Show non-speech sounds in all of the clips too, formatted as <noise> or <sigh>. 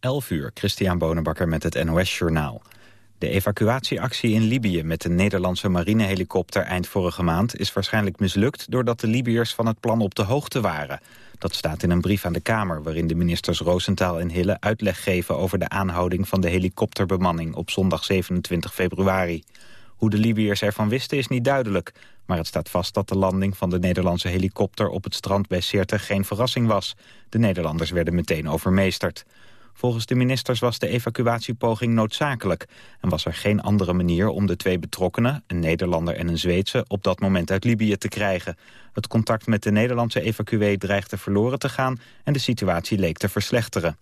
11 uur, Christian Bonenbakker met het NOS Journaal. De evacuatieactie in Libië met de Nederlandse marinehelikopter eind vorige maand is waarschijnlijk mislukt doordat de Libiërs van het plan op de hoogte waren. Dat staat in een brief aan de Kamer waarin de ministers Roosentaal en Hille uitleg geven over de aanhouding van de helikopterbemanning op zondag 27 februari. Hoe de Libiërs ervan wisten is niet duidelijk, maar het staat vast dat de landing van de Nederlandse helikopter op het strand bij Sirte geen verrassing was. De Nederlanders werden meteen overmeesterd. Volgens de ministers was de evacuatiepoging noodzakelijk... en was er geen andere manier om de twee betrokkenen, een Nederlander en een Zweedse... op dat moment uit Libië te krijgen. Het contact met de Nederlandse evacuee dreigde verloren te gaan... en de situatie leek te verslechteren.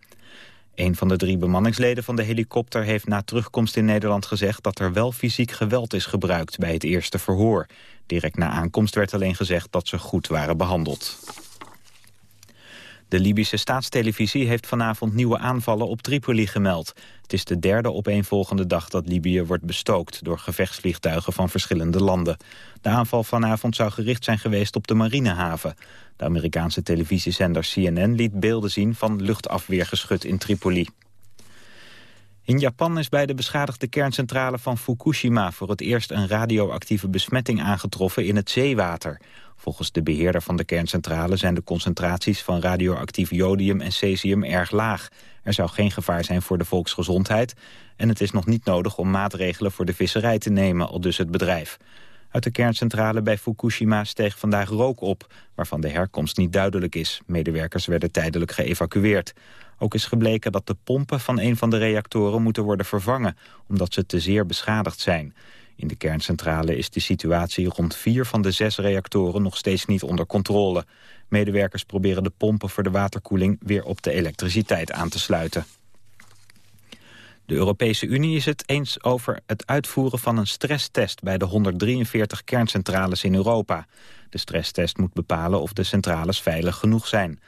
Een van de drie bemanningsleden van de helikopter heeft na terugkomst in Nederland gezegd dat er wel fysiek geweld is gebruikt bij het eerste verhoor. Direct na aankomst werd alleen gezegd dat ze goed waren behandeld. De Libische staatstelevisie heeft vanavond nieuwe aanvallen op Tripoli gemeld. Het is de derde opeenvolgende dag dat Libië wordt bestookt... door gevechtsvliegtuigen van verschillende landen. De aanval vanavond zou gericht zijn geweest op de marinehaven. De Amerikaanse televisiezender CNN liet beelden zien... van luchtafweergeschut in Tripoli. In Japan is bij de beschadigde kerncentrale van Fukushima... voor het eerst een radioactieve besmetting aangetroffen in het zeewater... Volgens de beheerder van de kerncentrale zijn de concentraties van radioactief jodium en cesium erg laag. Er zou geen gevaar zijn voor de volksgezondheid en het is nog niet nodig om maatregelen voor de visserij te nemen, al dus het bedrijf. Uit de kerncentrale bij Fukushima steeg vandaag rook op, waarvan de herkomst niet duidelijk is. Medewerkers werden tijdelijk geëvacueerd. Ook is gebleken dat de pompen van een van de reactoren moeten worden vervangen, omdat ze te zeer beschadigd zijn. In de kerncentrale is de situatie rond vier van de zes reactoren nog steeds niet onder controle. Medewerkers proberen de pompen voor de waterkoeling weer op de elektriciteit aan te sluiten. De Europese Unie is het eens over het uitvoeren van een stresstest bij de 143 kerncentrales in Europa. De stresstest moet bepalen of de centrales veilig genoeg zijn.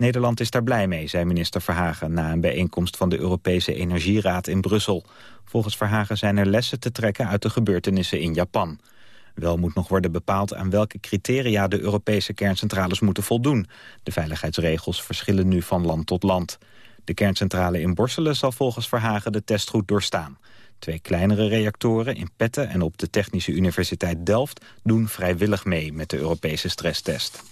Nederland is daar blij mee, zei minister Verhagen... na een bijeenkomst van de Europese Energieraad in Brussel. Volgens Verhagen zijn er lessen te trekken uit de gebeurtenissen in Japan. Wel moet nog worden bepaald aan welke criteria de Europese kerncentrales moeten voldoen. De veiligheidsregels verschillen nu van land tot land. De kerncentrale in Borselen zal volgens Verhagen de test goed doorstaan. Twee kleinere reactoren in Petten en op de Technische Universiteit Delft... doen vrijwillig mee met de Europese stresstest.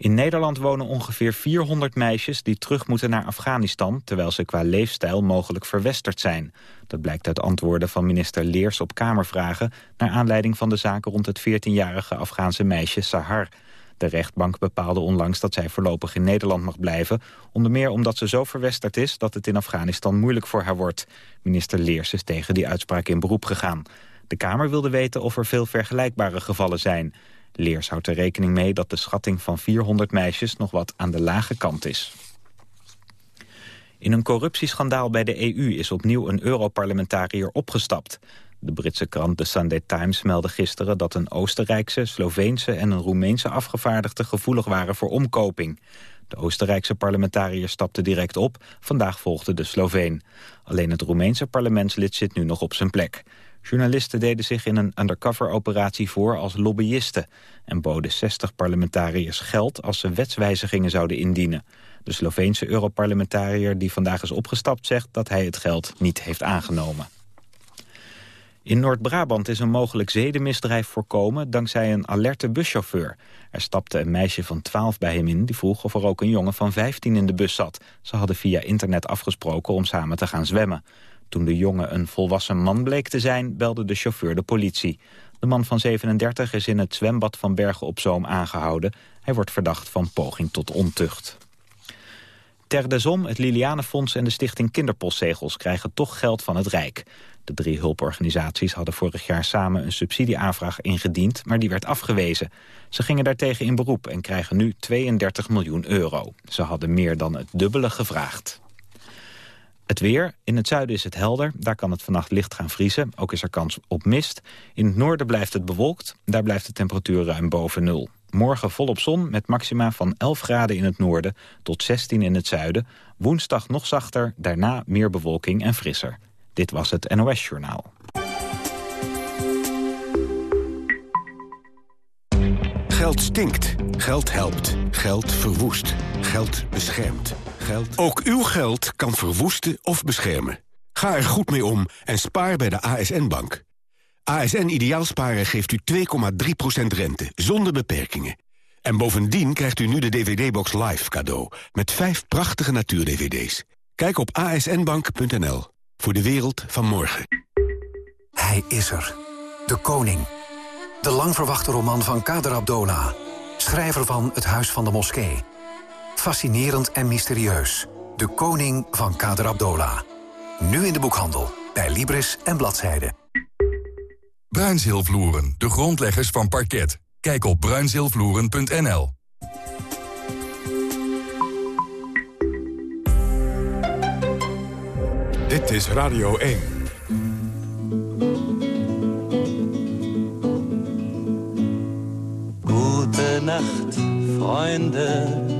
In Nederland wonen ongeveer 400 meisjes die terug moeten naar Afghanistan... terwijl ze qua leefstijl mogelijk verwesterd zijn. Dat blijkt uit antwoorden van minister Leers op Kamervragen... naar aanleiding van de zaken rond het 14-jarige Afghaanse meisje Sahar. De rechtbank bepaalde onlangs dat zij voorlopig in Nederland mag blijven... onder meer omdat ze zo verwesterd is dat het in Afghanistan moeilijk voor haar wordt. Minister Leers is tegen die uitspraak in beroep gegaan. De Kamer wilde weten of er veel vergelijkbare gevallen zijn... Leers houdt er rekening mee dat de schatting van 400 meisjes nog wat aan de lage kant is. In een corruptieschandaal bij de EU is opnieuw een Europarlementariër opgestapt. De Britse krant The Sunday Times meldde gisteren dat een Oostenrijkse, Sloveense en een Roemeense afgevaardigde gevoelig waren voor omkoping. De Oostenrijkse parlementariër stapte direct op, vandaag volgde de Sloveen. Alleen het Roemeense parlementslid zit nu nog op zijn plek. Journalisten deden zich in een undercover-operatie voor als lobbyisten... en boden 60 parlementariërs geld als ze wetswijzigingen zouden indienen. De Sloveense Europarlementariër die vandaag is opgestapt zegt dat hij het geld niet heeft aangenomen. In Noord-Brabant is een mogelijk zedenmisdrijf voorkomen dankzij een alerte buschauffeur. Er stapte een meisje van 12 bij hem in die vroeg of er ook een jongen van 15 in de bus zat. Ze hadden via internet afgesproken om samen te gaan zwemmen. Toen de jongen een volwassen man bleek te zijn, belde de chauffeur de politie. De man van 37 is in het zwembad van Bergen op Zoom aangehouden. Hij wordt verdacht van poging tot ontucht. Ter de Zom, het Lilianenfonds en de stichting Kinderpostzegels krijgen toch geld van het Rijk. De drie hulporganisaties hadden vorig jaar samen een subsidieaanvraag ingediend, maar die werd afgewezen. Ze gingen daartegen in beroep en krijgen nu 32 miljoen euro. Ze hadden meer dan het dubbele gevraagd. Het weer. In het zuiden is het helder. Daar kan het vannacht licht gaan vriezen. Ook is er kans op mist. In het noorden blijft het bewolkt. Daar blijft de temperatuur ruim boven nul. Morgen volop zon met maxima van 11 graden in het noorden tot 16 in het zuiden. Woensdag nog zachter, daarna meer bewolking en frisser. Dit was het NOS Journaal. Geld stinkt. Geld helpt. Geld verwoest. Geld beschermt. Geld. Ook uw geld kan verwoesten of beschermen. Ga er goed mee om en spaar bij de ASN-bank. ASN Ideaalsparen geeft u 2,3% rente, zonder beperkingen. En bovendien krijgt u nu de DVD-box Live cadeau... met vijf prachtige natuur-DVD's. Kijk op asnbank.nl voor de wereld van morgen. Hij is er. De koning. De lang verwachte roman van Kader Abdola. Schrijver van Het Huis van de Moskee. Fascinerend en mysterieus. De koning van Kader Abdola. Nu in de boekhandel. Bij Libris en Bladzijde. Bruinzeelvloeren, de grondleggers van parket. Kijk op bruinzeelvloeren.nl. Dit is Radio 1. Gute Nacht, Freunde.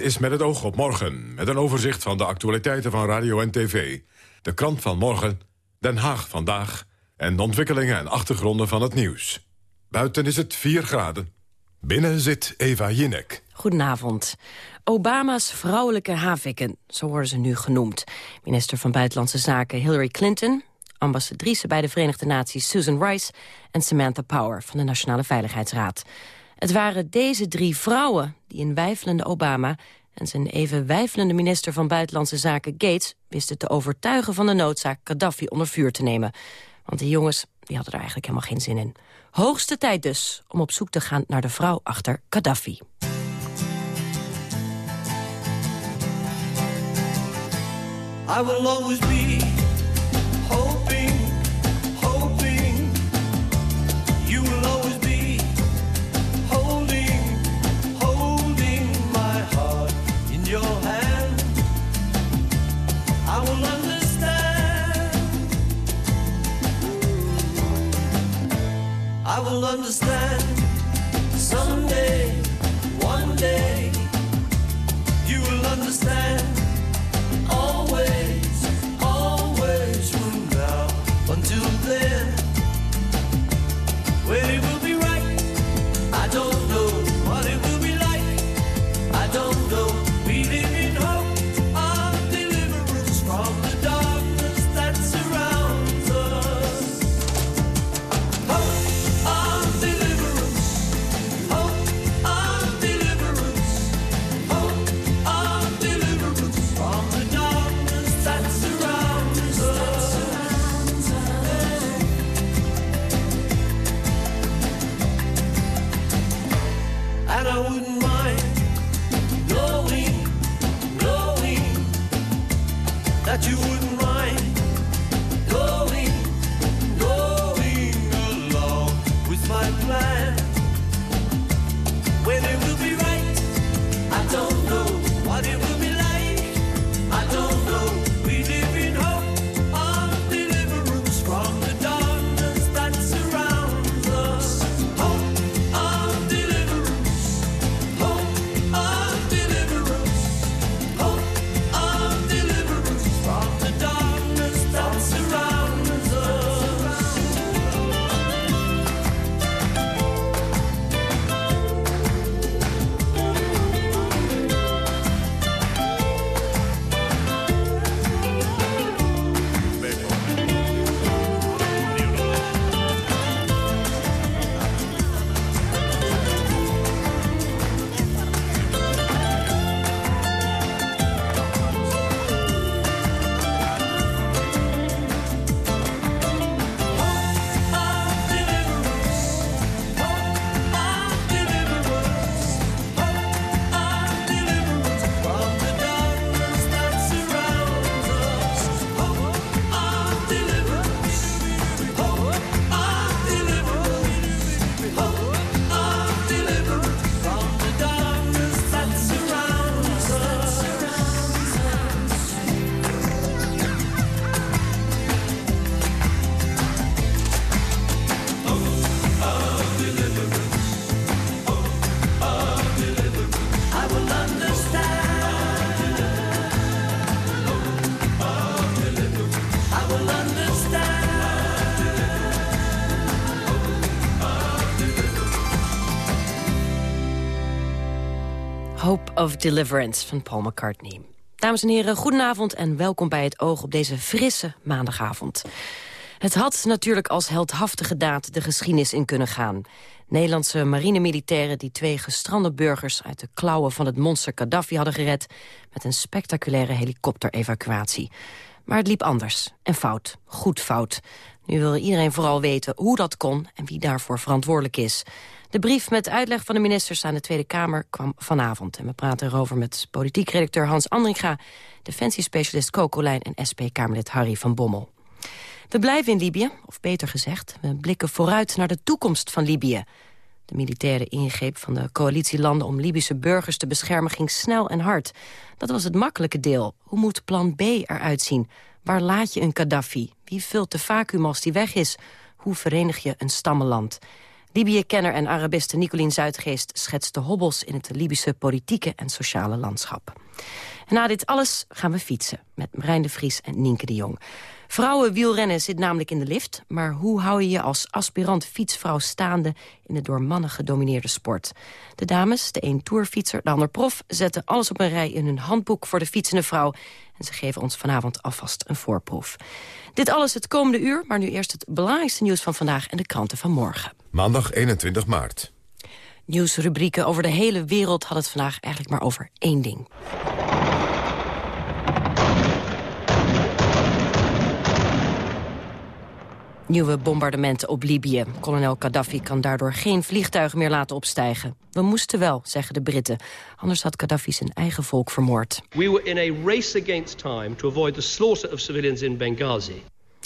Is met het oog op morgen, met een overzicht van de actualiteiten van radio en tv. De krant van morgen, Den Haag vandaag en de ontwikkelingen en achtergronden van het nieuws. Buiten is het 4 graden. Binnen zit Eva Jinek. Goedenavond. Obama's vrouwelijke haviken, zo worden ze nu genoemd. Minister van Buitenlandse Zaken Hillary Clinton... ambassadrice bij de Verenigde Naties Susan Rice... en Samantha Power van de Nationale Veiligheidsraad. Het waren deze drie vrouwen die een wijfelende Obama... en zijn even wijfelende minister van Buitenlandse Zaken Gates... wisten te overtuigen van de noodzaak Gaddafi onder vuur te nemen. Want die jongens die hadden er eigenlijk helemaal geen zin in. Hoogste tijd dus om op zoek te gaan naar de vrouw achter Gaddafi. I will always be of Deliverance van Paul McCartney. Dames en heren, goedenavond en welkom bij het Oog op deze frisse maandagavond. Het had natuurlijk als heldhaftige daad de geschiedenis in kunnen gaan. Nederlandse marinemilitairen die twee gestrande burgers... uit de klauwen van het monster Gaddafi hadden gered... met een spectaculaire helikopterevacuatie. Maar het liep anders. En fout. Goed fout. Nu wil iedereen vooral weten hoe dat kon en wie daarvoor verantwoordelijk is. De brief met uitleg van de ministers aan de Tweede Kamer kwam vanavond. En we praten erover met politiek redacteur Hans Andringa... defensiespecialist Coco Lijn en SP-Kamerlid Harry van Bommel. We blijven in Libië, of beter gezegd, we blikken vooruit naar de toekomst van Libië. De militaire ingreep van de coalitielanden om Libische burgers te beschermen ging snel en hard. Dat was het makkelijke deel. Hoe moet plan B eruit zien? Waar laat je een Gaddafi? Wie vult de vacuüm als die weg is? Hoe verenig je een stammenland? Libië-kenner en Arabiste Nicolien Zuidgeest schetst de hobbels in het Libische politieke en sociale landschap. En na dit alles gaan we fietsen met Marijn de Vries en Nienke de Jong. Vrouwenwielrennen zit namelijk in de lift... maar hoe hou je je als aspirant fietsvrouw staande... in de door mannen gedomineerde sport? De dames, de een tourfietser, de ander prof... zetten alles op een rij in hun handboek voor de fietsende vrouw... en ze geven ons vanavond alvast een voorproef. Dit alles het komende uur, maar nu eerst het belangrijkste nieuws van vandaag... en de kranten van morgen. Maandag 21 maart. Nieuwsrubrieken over de hele wereld had het vandaag eigenlijk maar over één ding. Nieuwe bombardementen op Libië. Kolonel Gaddafi kan daardoor geen vliegtuigen meer laten opstijgen. We moesten wel, zeggen de Britten. Anders had Gaddafi zijn eigen volk vermoord. We were in a race against time to avoid the slaughter of civilians in Benghazi.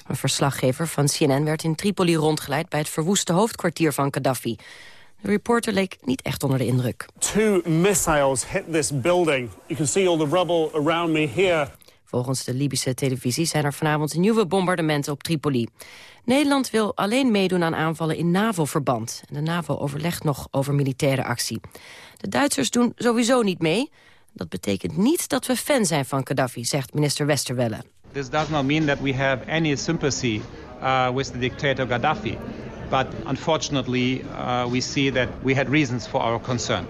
Een verslaggever van CNN werd in Tripoli rondgeleid... bij het verwoeste hoofdkwartier van Gaddafi. De reporter leek niet echt onder de indruk. Two missiles hit this building. You can see all the rubble around me here. Volgens de Libische televisie zijn er vanavond nieuwe bombardementen op Tripoli. Nederland wil alleen meedoen aan aanvallen in NAVO-verband. En de NAVO overlegt nog over militaire actie. De Duitsers doen sowieso niet mee. Dat betekent niet dat we fan zijn van Gaddafi, zegt minister Westerwelle. This does not mean that we have any sympathy uh, with the dictator Gaddafi. But unfortunately, uh, we see that we had reasons for our concern.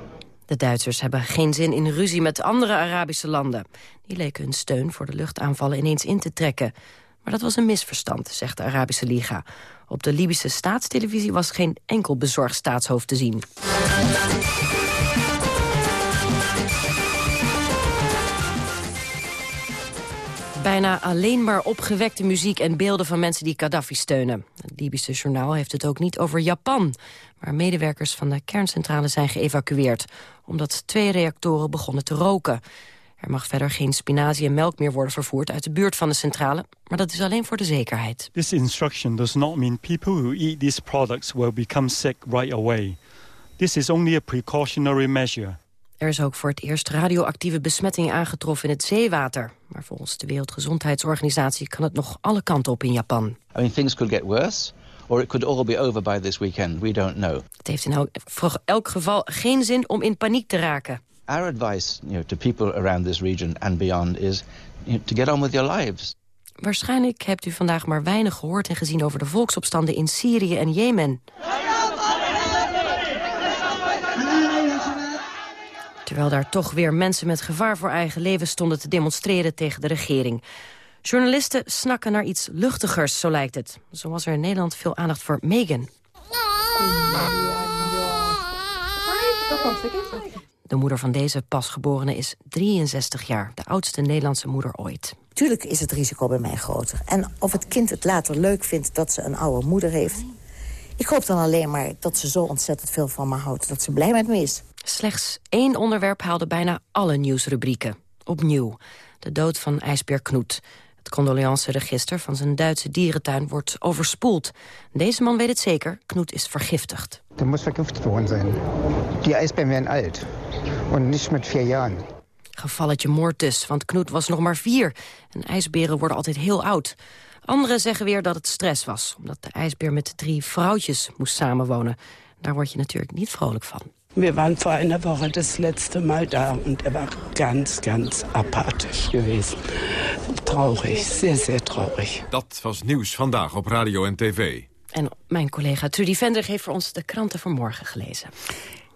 De Duitsers hebben geen zin in ruzie met andere Arabische landen. Die leken hun steun voor de luchtaanvallen ineens in te trekken. Maar dat was een misverstand, zegt de Arabische Liga. Op de Libische staatstelevisie was geen enkel bezorgd staatshoofd te zien. Bijna alleen maar opgewekte muziek en beelden van mensen die Gaddafi steunen. Het Libische journaal heeft het ook niet over Japan... waar medewerkers van de kerncentrale zijn geëvacueerd... omdat twee reactoren begonnen te roken. Er mag verder geen spinazie en melk meer worden vervoerd uit de buurt van de centrale, maar dat is alleen voor de zekerheid. This instruction does not mean people who eat these products will become sick right away. This is only a precautionary measure. Er is ook voor het eerst radioactieve besmetting aangetroffen in het zeewater. Maar volgens de Wereldgezondheidsorganisatie kan het nog alle kanten op in Japan. I mean, things could get worse. Or it could all be over by this weekend. We don't know. Het heeft in elk, geval geen zin om in paniek te raken. Our advice you know, to people around this region and beyond is you know, to get on with your lives. Waarschijnlijk hebt u vandaag maar weinig gehoord en gezien over de volksopstanden in Syrië en Jemen. Terwijl daar toch weer mensen met gevaar voor eigen leven stonden te demonstreren tegen de regering. Journalisten snakken naar iets luchtigers, zo lijkt het. Zo was er in Nederland veel aandacht voor Meghan. De moeder van deze pasgeborene is 63 jaar. De oudste Nederlandse moeder ooit. Tuurlijk is het risico bij mij groter. En of het kind het later leuk vindt dat ze een oude moeder heeft... ik hoop dan alleen maar dat ze zo ontzettend veel van me houdt... dat ze blij met me is. Slechts één onderwerp haalde bijna alle nieuwsrubrieken. Opnieuw, de dood van ijsbeer Knoet. Het condoleanceregister van zijn Duitse dierentuin wordt overspoeld. Deze man weet het zeker, Knoet is vergiftigd. Er moet vergiftigd worden zijn. Die ijsberen werden oud. En niet met vier jaar. Gevalletje moord dus, want Knoet was nog maar vier. En ijsberen worden altijd heel oud. Anderen zeggen weer dat het stress was... omdat de ijsbeer met drie vrouwtjes moest samenwonen. Daar word je natuurlijk niet vrolijk van. We waren voor een Woche das letzte Mal da und er war ganz, ganz apathisch gewesen. Traurig, sehr, sehr traurig. Dat was nieuws vandaag op radio en tv. En mijn collega Trudy Vender heeft voor ons de kranten van morgen gelezen.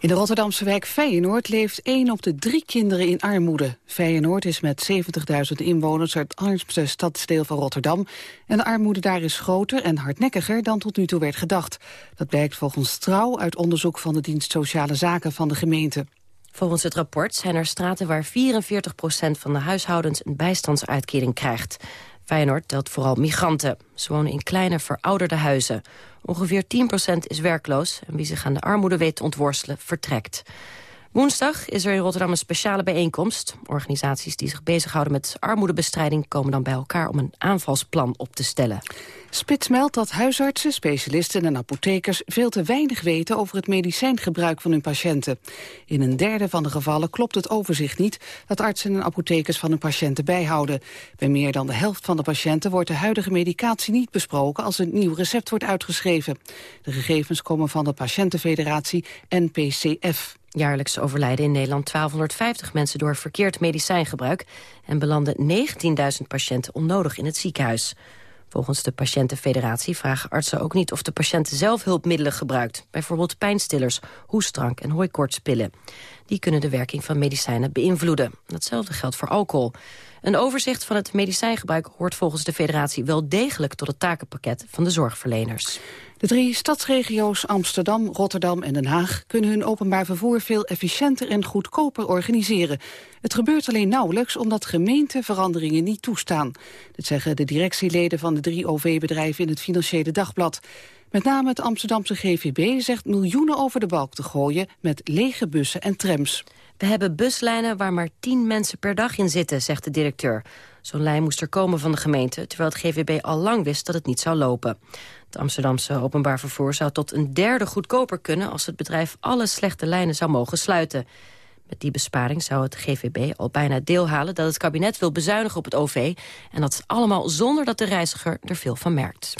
In de Rotterdamse wijk Feyenoord leeft één op de drie kinderen in armoede. Feyenoord is met 70.000 inwoners het armste stadsdeel van Rotterdam. En de armoede daar is groter en hardnekkiger dan tot nu toe werd gedacht. Dat blijkt volgens Trouw uit onderzoek van de dienst Sociale Zaken van de gemeente. Volgens het rapport zijn er straten waar 44% van de huishoudens een bijstandsuitkering krijgt. Feyenoord telt vooral migranten. Ze wonen in kleine, verouderde huizen. Ongeveer 10% is werkloos en wie zich aan de armoede weet te ontworstelen, vertrekt. Woensdag is er in Rotterdam een speciale bijeenkomst. Organisaties die zich bezighouden met armoedebestrijding... komen dan bij elkaar om een aanvalsplan op te stellen. Spits meldt dat huisartsen, specialisten en apothekers... veel te weinig weten over het medicijngebruik van hun patiënten. In een derde van de gevallen klopt het overzicht niet... dat artsen en apothekers van hun patiënten bijhouden. Bij meer dan de helft van de patiënten wordt de huidige medicatie niet besproken... als een nieuw recept wordt uitgeschreven. De gegevens komen van de patiëntenfederatie NPCF. Jaarlijks overlijden in Nederland 1250 mensen door verkeerd medicijngebruik... en belanden 19.000 patiënten onnodig in het ziekenhuis. Volgens de patiëntenfederatie vragen artsen ook niet of de patiënt zelf hulpmiddelen gebruikt. Bijvoorbeeld pijnstillers, hoestdrank en hooikoortspillen. Die kunnen de werking van medicijnen beïnvloeden. Datzelfde geldt voor alcohol. Een overzicht van het medicijngebruik hoort volgens de federatie wel degelijk tot het takenpakket van de zorgverleners. De drie stadsregio's Amsterdam, Rotterdam en Den Haag kunnen hun openbaar vervoer veel efficiënter en goedkoper organiseren. Het gebeurt alleen nauwelijks omdat gemeenten veranderingen niet toestaan. Dit zeggen de directieleden van de drie OV-bedrijven in het Financiële Dagblad. Met name het Amsterdamse GVB zegt miljoenen over de balk te gooien met lege bussen en trams. We hebben buslijnen waar maar tien mensen per dag in zitten, zegt de directeur. Zo'n lijn moest er komen van de gemeente, terwijl het GVB al lang wist dat het niet zou lopen. Het Amsterdamse openbaar vervoer zou tot een derde goedkoper kunnen... als het bedrijf alle slechte lijnen zou mogen sluiten. Met die besparing zou het GVB al bijna deel halen... dat het kabinet wil bezuinigen op het OV. En dat allemaal zonder dat de reiziger er veel van merkt.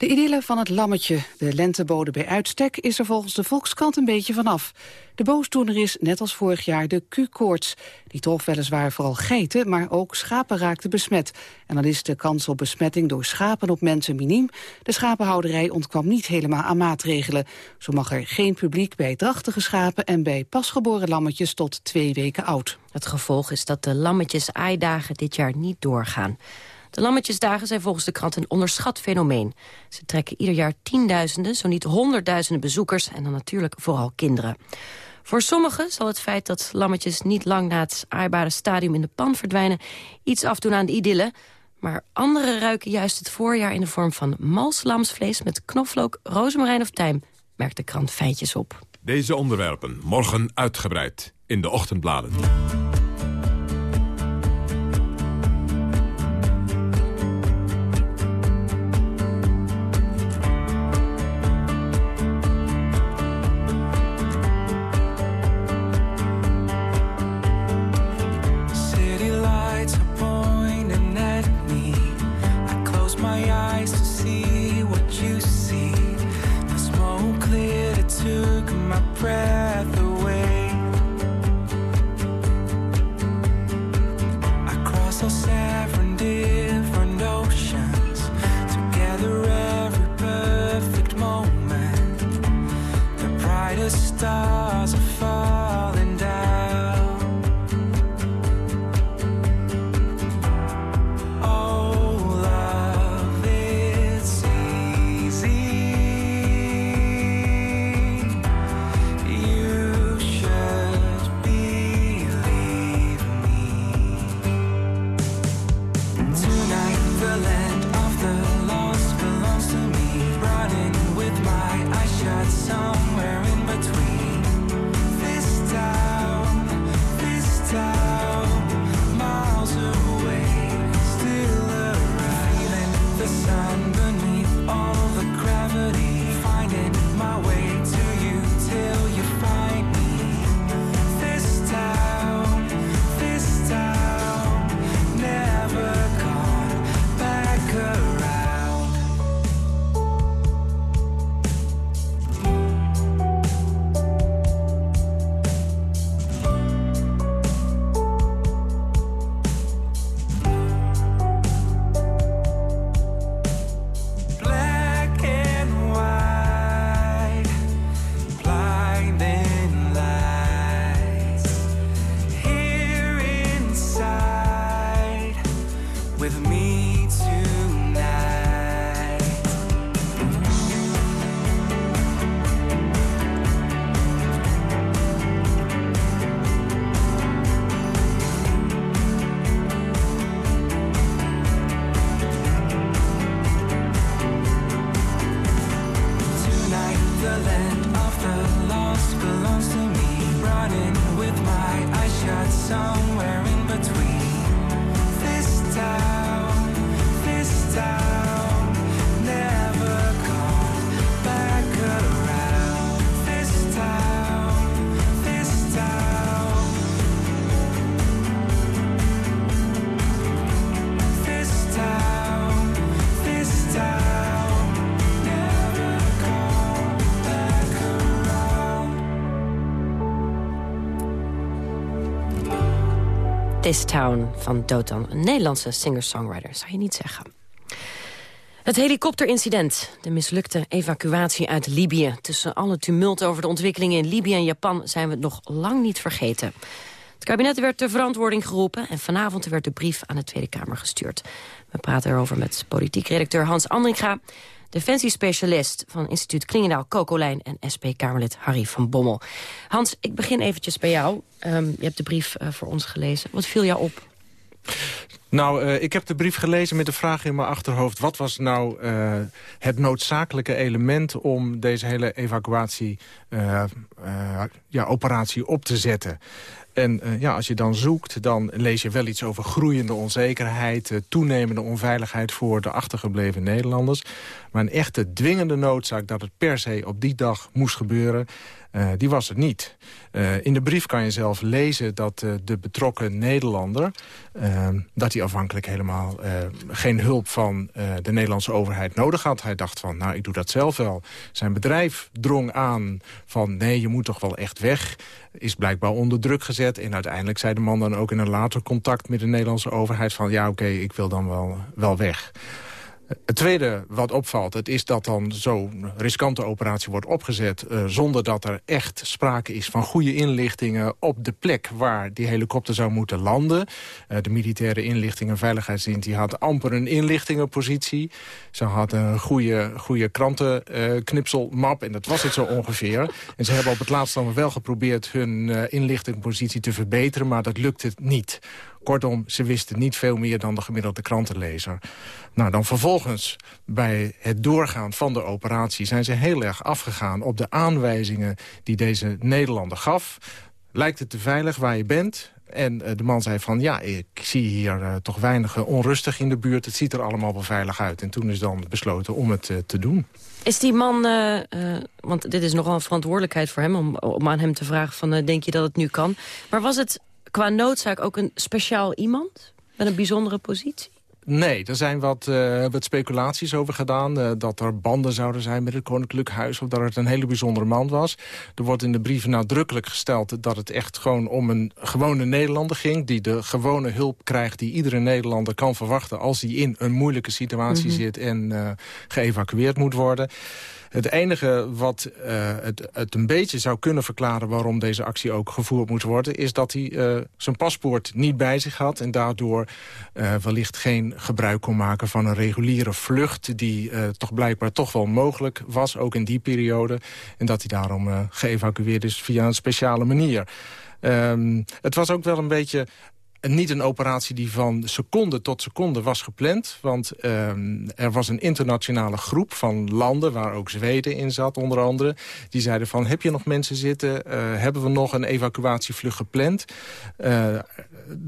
De idylle van het lammetje, de lentebode bij uitstek, is er volgens de Volkskrant een beetje vanaf. De boosdoener is, net als vorig jaar, de Q-koorts. Die trof weliswaar vooral geiten, maar ook schapen raakten besmet. En dan is de kans op besmetting door schapen op mensen miniem. De schapenhouderij ontkwam niet helemaal aan maatregelen. Zo mag er geen publiek bij drachtige schapen en bij pasgeboren lammetjes tot twee weken oud. Het gevolg is dat de lammetjes-aaidagen dit jaar niet doorgaan. De Lammetjesdagen zijn volgens de krant een onderschat fenomeen. Ze trekken ieder jaar tienduizenden, zo niet honderdduizenden bezoekers... en dan natuurlijk vooral kinderen. Voor sommigen zal het feit dat lammetjes niet lang na het aaibare stadium in de pan verdwijnen... iets afdoen aan de idylle. Maar anderen ruiken juist het voorjaar in de vorm van mals lamsvlees... met knoflook, rozemarijn of tijm, merkt de krant feitjes op. Deze onderwerpen morgen uitgebreid in de ochtendbladen. This Town van Dotan, een Nederlandse singer-songwriter, zou je niet zeggen. Het helikopterincident, de mislukte evacuatie uit Libië. Tussen alle tumult over de ontwikkelingen in Libië en Japan... zijn we het nog lang niet vergeten. Het kabinet werd ter verantwoording geroepen... en vanavond werd de brief aan de Tweede Kamer gestuurd. We praten erover met politiek redacteur Hans Andringa... defensiespecialist van instituut Klingendaal Kokolijn... en SP-Kamerlid Harry van Bommel. Hans, ik begin eventjes bij jou. Ehm, je hebt de brief eh, voor ons gelezen. Wat viel jou op? Nou, eh, ik heb de brief gelezen met de vraag in mijn achterhoofd... wat was nou eh, het noodzakelijke element om deze hele evacuatie... eh, ja, op te zetten? En eh, ja, als je dan zoekt, dan lees je wel iets over groeiende onzekerheid... eh, toenemende onveiligheid voor de achtergebleven Nederlanders. Maar een echte dwingende noodzaak dat het per se op die dag moest gebeuren... eh, die was het niet. Eh, in de brief kan je zelf lezen dat eh, de betrokken Nederlander... eh, dat hij afhankelijk helemaal geen hulp van de Nederlandse overheid nodig had. Hij dacht van, nou, ik doe dat zelf wel. Zijn bedrijf drong aan van, nee, je moet toch wel echt weg. Is blijkbaar onder druk gezet. En uiteindelijk zei de man dan ook in een later contact met de Nederlandse overheid... van, ja, oké, ik wil dan wel, wel weg. Het tweede wat opvalt, het is dat dan zo'n riskante operatie wordt opgezet... eh, zonder dat er echt sprake is van goede inlichtingen op de plek waar die helikopter zou moeten landen. Eh, de militaire inlichting en veiligheidsdienst die had amper een inlichtingenpositie. Ze hadden een goede, goede krantenknipselmap en dat was het zo ongeveer. En ze hebben op het laatst dan wel geprobeerd hun eh, inlichtingpositie te verbeteren... maar dat lukte niet. Kortom, ze wisten niet veel meer dan de gemiddelde krantenlezer. Nou, dan vervolgens bij het doorgaan van de operatie... zijn ze heel erg afgegaan op de aanwijzingen die deze Nederlander gaf. Lijkt het te veilig waar je bent? En eh, de man zei van, ja, ik zie hier eh, toch weinig onrustig in de buurt. Het ziet er allemaal wel veilig uit. En toen is dan besloten om het eh, te doen. Is die man, want dit is nogal een verantwoordelijkheid voor hem... om, om aan hem te vragen van, denk je dat het nu kan? Maar was het qua noodzaak ook een speciaal iemand? Met een bijzondere positie? Nee, er zijn wat, eh, wat speculaties over gedaan. eh, dat er banden zouden zijn met het Koninklijk Huis... of dat het een hele bijzondere man was. Er wordt in de brieven nadrukkelijk gesteld... dat het echt gewoon om een gewone Nederlander ging... die de gewone hulp krijgt die iedere Nederlander kan verwachten... als hij in een moeilijke situatie Mhm. zit en eh, geëvacueerd moet worden. Het enige wat eh, het, het een beetje zou kunnen verklaren... waarom deze actie ook gevoerd moet worden... is dat hij eh, zijn paspoort niet bij zich had... en daardoor eh, wellicht geen gebruik kon maken van een reguliere vlucht... die toch blijkbaar toch wel mogelijk was, ook in die periode. En dat hij daarom geëvacueerd is via een speciale manier. Ehm, het was ook wel een beetje niet een operatie die van seconde tot seconde was gepland. Want ehm, er was een internationale groep van landen... waar ook Zweden in zat, onder andere. Die zeiden van, heb je nog mensen zitten? Eh, hebben we nog een evacuatievlucht gepland? Eh,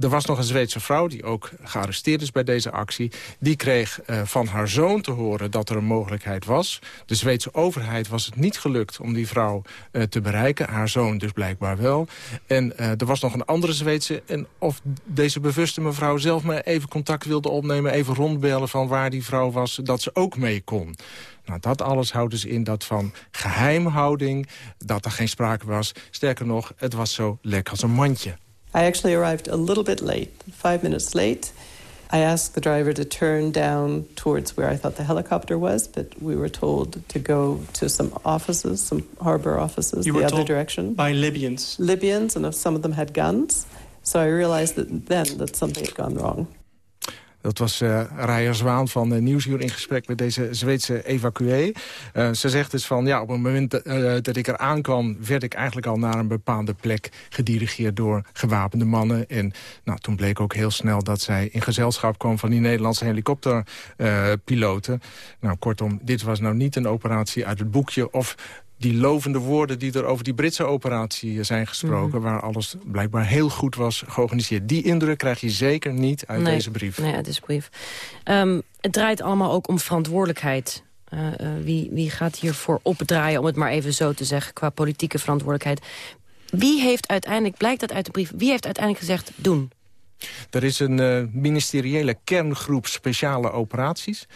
er was nog een Zweedse vrouw die ook gearresteerd is bij deze actie. Die kreeg eh, van haar zoon te horen dat er een mogelijkheid was. De Zweedse overheid was het niet gelukt om die vrouw eh, te bereiken. Haar zoon dus blijkbaar wel. En eh, er was nog een andere Zweedse... En of deze bewuste mevrouw zelf maar even contact wilde opnemen... even rondbellen van waar die vrouw was, dat ze ook mee kon. Nou, dat alles houdt dus in dat van geheimhouding, dat er geen sprake was. Sterker nog, het was zo lek als een mandje. I actually arrived a little bit late, five minutes late. I asked the driver to turn down towards where I thought the helicopter was, but we were told to go to some offices, some harbor offices, You the other direction. by Libyans. Libyans, and some of them had guns. So I realized that then that something had gone wrong. Dat was uh, Raya Zwaan van uh, Nieuwsuur in gesprek met deze Zweedse evacuee. Uh, ze zegt dus van, ja, op het moment dat, dat ik er aankwam... werd ik eigenlijk al naar een bepaalde plek gedirigeerd door gewapende mannen. En nou, toen bleek ook heel snel dat zij in gezelschap kwam... van die Nederlandse helikopterpiloten. nou, kortom, dit was nou niet een operatie uit het boekje... of die lovende woorden die er over die Britse operatie eh, zijn gesproken... Mhm. waar alles blijkbaar heel goed was georganiseerd. Die indruk krijg je zeker niet uit Nee, deze brief. Nee, uit deze brief. Ehm, het draait allemaal ook om verantwoordelijkheid. Eh, eh, wie, wie gaat hiervoor opdraaien, om het maar even zo te zeggen... qua politieke verantwoordelijkheid. Wie heeft uiteindelijk, blijkt dat uit de brief... wie heeft uiteindelijk gezegd doen? Er is een ministeriële kerngroep speciale operaties.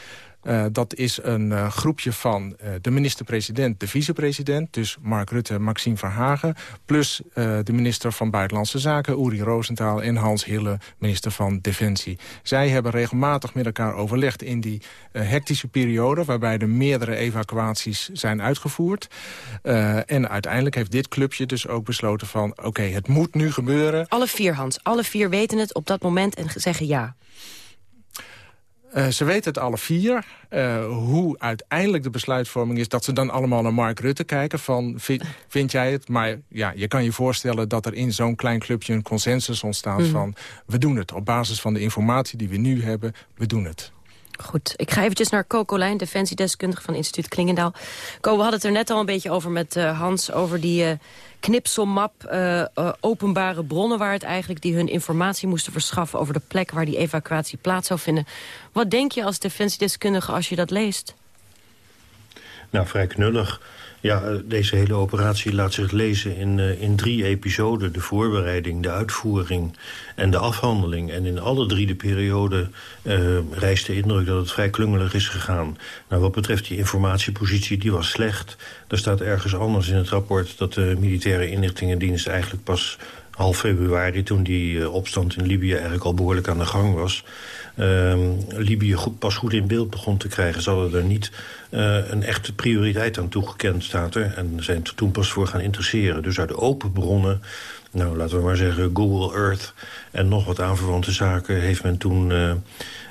Eh, dat is een eh, groepje van eh, de minister-president, de vicepresident... dus Mark Rutte, Maxime Verhagen... plus de minister van Buitenlandse Zaken, Uri Rosenthal... en Hans Hille, minister van Defensie. Zij hebben regelmatig met elkaar overlegd in die hectische periode... waarbij er meerdere evacuaties zijn uitgevoerd. En uiteindelijk heeft dit clubje dus ook besloten van... oké, het moet nu gebeuren. Alle vier, Hans. Alle vier weten het op dat moment en zeggen ja. Eh, ze weten het alle vier. Eh, hoe uiteindelijk de besluitvorming is... dat ze dan allemaal naar Mark Rutte kijken van... vind, vind jij het? Maar ja, je kan je voorstellen dat er in zo'n klein clubje... een consensus ontstaat Mhm. van... we doen het op basis van de informatie die we nu hebben. We doen het. Goed, ik ga eventjes naar Coco Lijn, defensiedeskundige van instituut Klingendaal. Co, we hadden het er net al een beetje over met eh, Hans... over die eh, knipselmap, eh, openbare bronnen... waar het eigenlijk die hun informatie moesten verschaffen... over de plek waar die evacuatie plaats zou vinden. Wat denk je als defensiedeskundige als je dat leest? Nou, vrij knullig. Ja, eh, deze hele operatie laat zich lezen in, eh, in drie episoden. De voorbereiding, de uitvoering en de afhandeling. En in alle drie de perioden uh, rijst de indruk dat het vrij klungelig is gegaan. Nou, wat betreft die informatiepositie, die was slecht. Er staat ergens anders in het rapport dat de militaire inlichtingendienst eigenlijk pas half februari, toen die uh, opstand in Libië eigenlijk al behoorlijk aan de gang was... Uh, Libië pas goed in beeld begon te krijgen. Hadden er niet uh, een echte prioriteit aan toegekend, staat er. En zijn er toen pas voor gaan interesseren. Dus uit open bronnen, nou laten we maar zeggen Google Earth... en nog wat aanverwante zaken heeft men toen... Uh,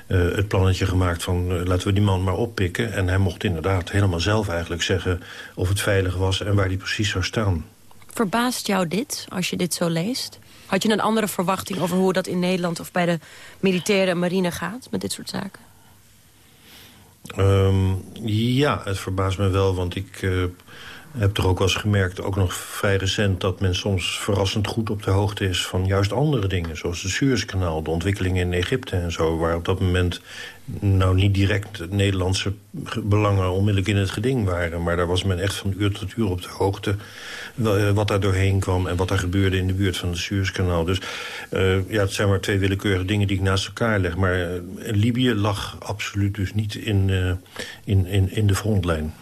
uh, het plannetje gemaakt van laten we die man maar oppikken. En hij mocht inderdaad helemaal zelf eigenlijk zeggen of het veilig was en waar hij precies zou staan. Verbaast jou dit, als je dit zo leest? Had je een andere verwachting over hoe dat in Nederland... of bij de militaire marine gaat met dit soort zaken? Um, ja, het verbaast me wel, want ik uh, heb toch ook wel eens gemerkt... ook nog vrij recent, dat men soms verrassend goed op de hoogte is... van juist andere dingen, zoals het Suezkanaal, de ontwikkelingen in Egypte en zo... waar op dat moment nou niet direct Nederlandse belangen onmiddellijk in het geding waren. Maar daar was men echt van uur tot uur op de hoogte wat daar doorheen kwam... en wat er gebeurde in de buurt van het Suezkanaal. Dus uh, ja, het zijn maar twee willekeurige dingen die ik naast elkaar leg. Maar uh, Libië lag absoluut dus niet in, in, in, in de frontlijn.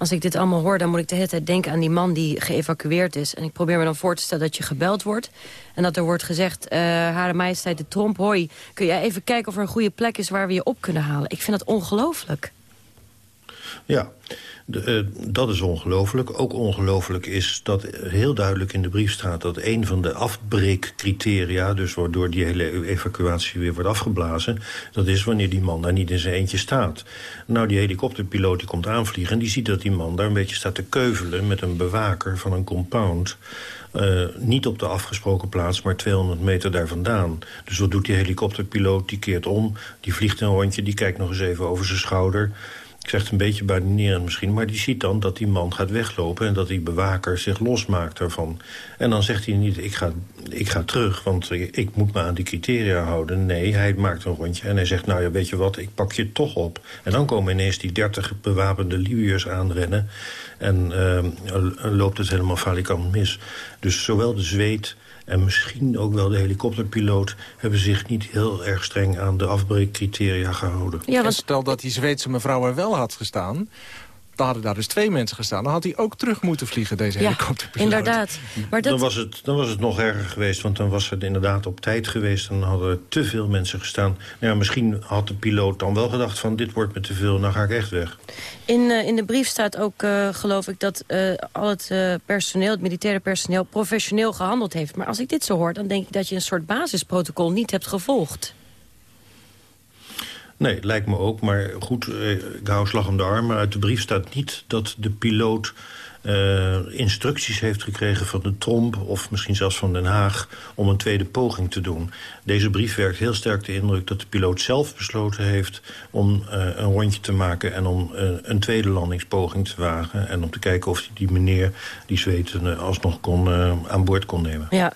Als ik dit allemaal hoor, dan moet ik de hele tijd denken aan die man die geëvacueerd is. En ik probeer me dan voor te stellen dat je gebeld wordt. En dat er wordt gezegd, uh, Hare Majesteit de Tromp, hoi. Kun jij even kijken of er een goede plek is waar we je op kunnen halen? Ik vind dat ongelooflijk. Ja, de, uh, dat is ongelooflijk. Ook ongelooflijk is dat heel duidelijk in de brief staat... dat een van de afbreekcriteria, dus waardoor die hele evacuatie weer wordt afgeblazen... dat is wanneer die man daar niet in zijn eentje staat. Nou, die helikopterpiloot die komt aanvliegen... en die ziet dat die man daar een beetje staat te keuvelen... met een bewaker van een compound... Uh, niet op de afgesproken plaats, maar 200 meter daar vandaan. Dus wat doet die helikopterpiloot? Die keert om, die vliegt een rondje... die kijkt nog eens even over zijn schouder... Ik zeg het een beetje badinerend misschien, maar die ziet dan dat die man gaat weglopen... en dat die bewaker zich losmaakt daarvan. En dan zegt hij niet, ik ga, ik ga terug, want ik, moet me aan die criteria houden. Nee, hij maakt een rondje en hij zegt, nou ja, weet je wat, ik pak je toch op. En dan komen ineens die dertig bewapende Libiërs aanrennen... en uh, loopt het helemaal falikant mis. Dus zowel de zweet en misschien ook wel de helikopterpiloot... hebben zich niet heel erg streng aan de afbreekcriteria gehouden. Ja, want... Stel dat die Zweedse mevrouw er wel had gestaan... dan hadden daar dus twee mensen gestaan. Dan had hij ook terug moeten vliegen, deze ja, helikopterpiloot. inderdaad. Maar dat... dan, was het, dan was het nog erger geweest, want dan was het inderdaad op tijd geweest... en dan hadden er te veel mensen gestaan. Nou ja, misschien had de piloot dan wel gedacht van... dit wordt me te veel, dan ga ik echt weg. In, uh, in de brief staat ook, uh, geloof ik, dat uh, al het personeel, het militaire personeel... professioneel gehandeld heeft. Maar als ik dit zo hoor, dan denk ik dat je een soort basisprotocol niet hebt gevolgd. Nee, lijkt me ook. Maar goed, ik hou slag om de arm. Maar uit de brief staat niet dat de piloot uh, instructies heeft gekregen van de Tromp... of misschien zelfs van Den Haag, om een tweede poging te doen. Deze brief werkt heel sterk de indruk dat de piloot zelf besloten heeft... om uh, een rondje te maken en om een tweede landingspoging te wagen... en om te kijken of die meneer, die zweten, alsnog kon, aan boord kon nemen. Ja,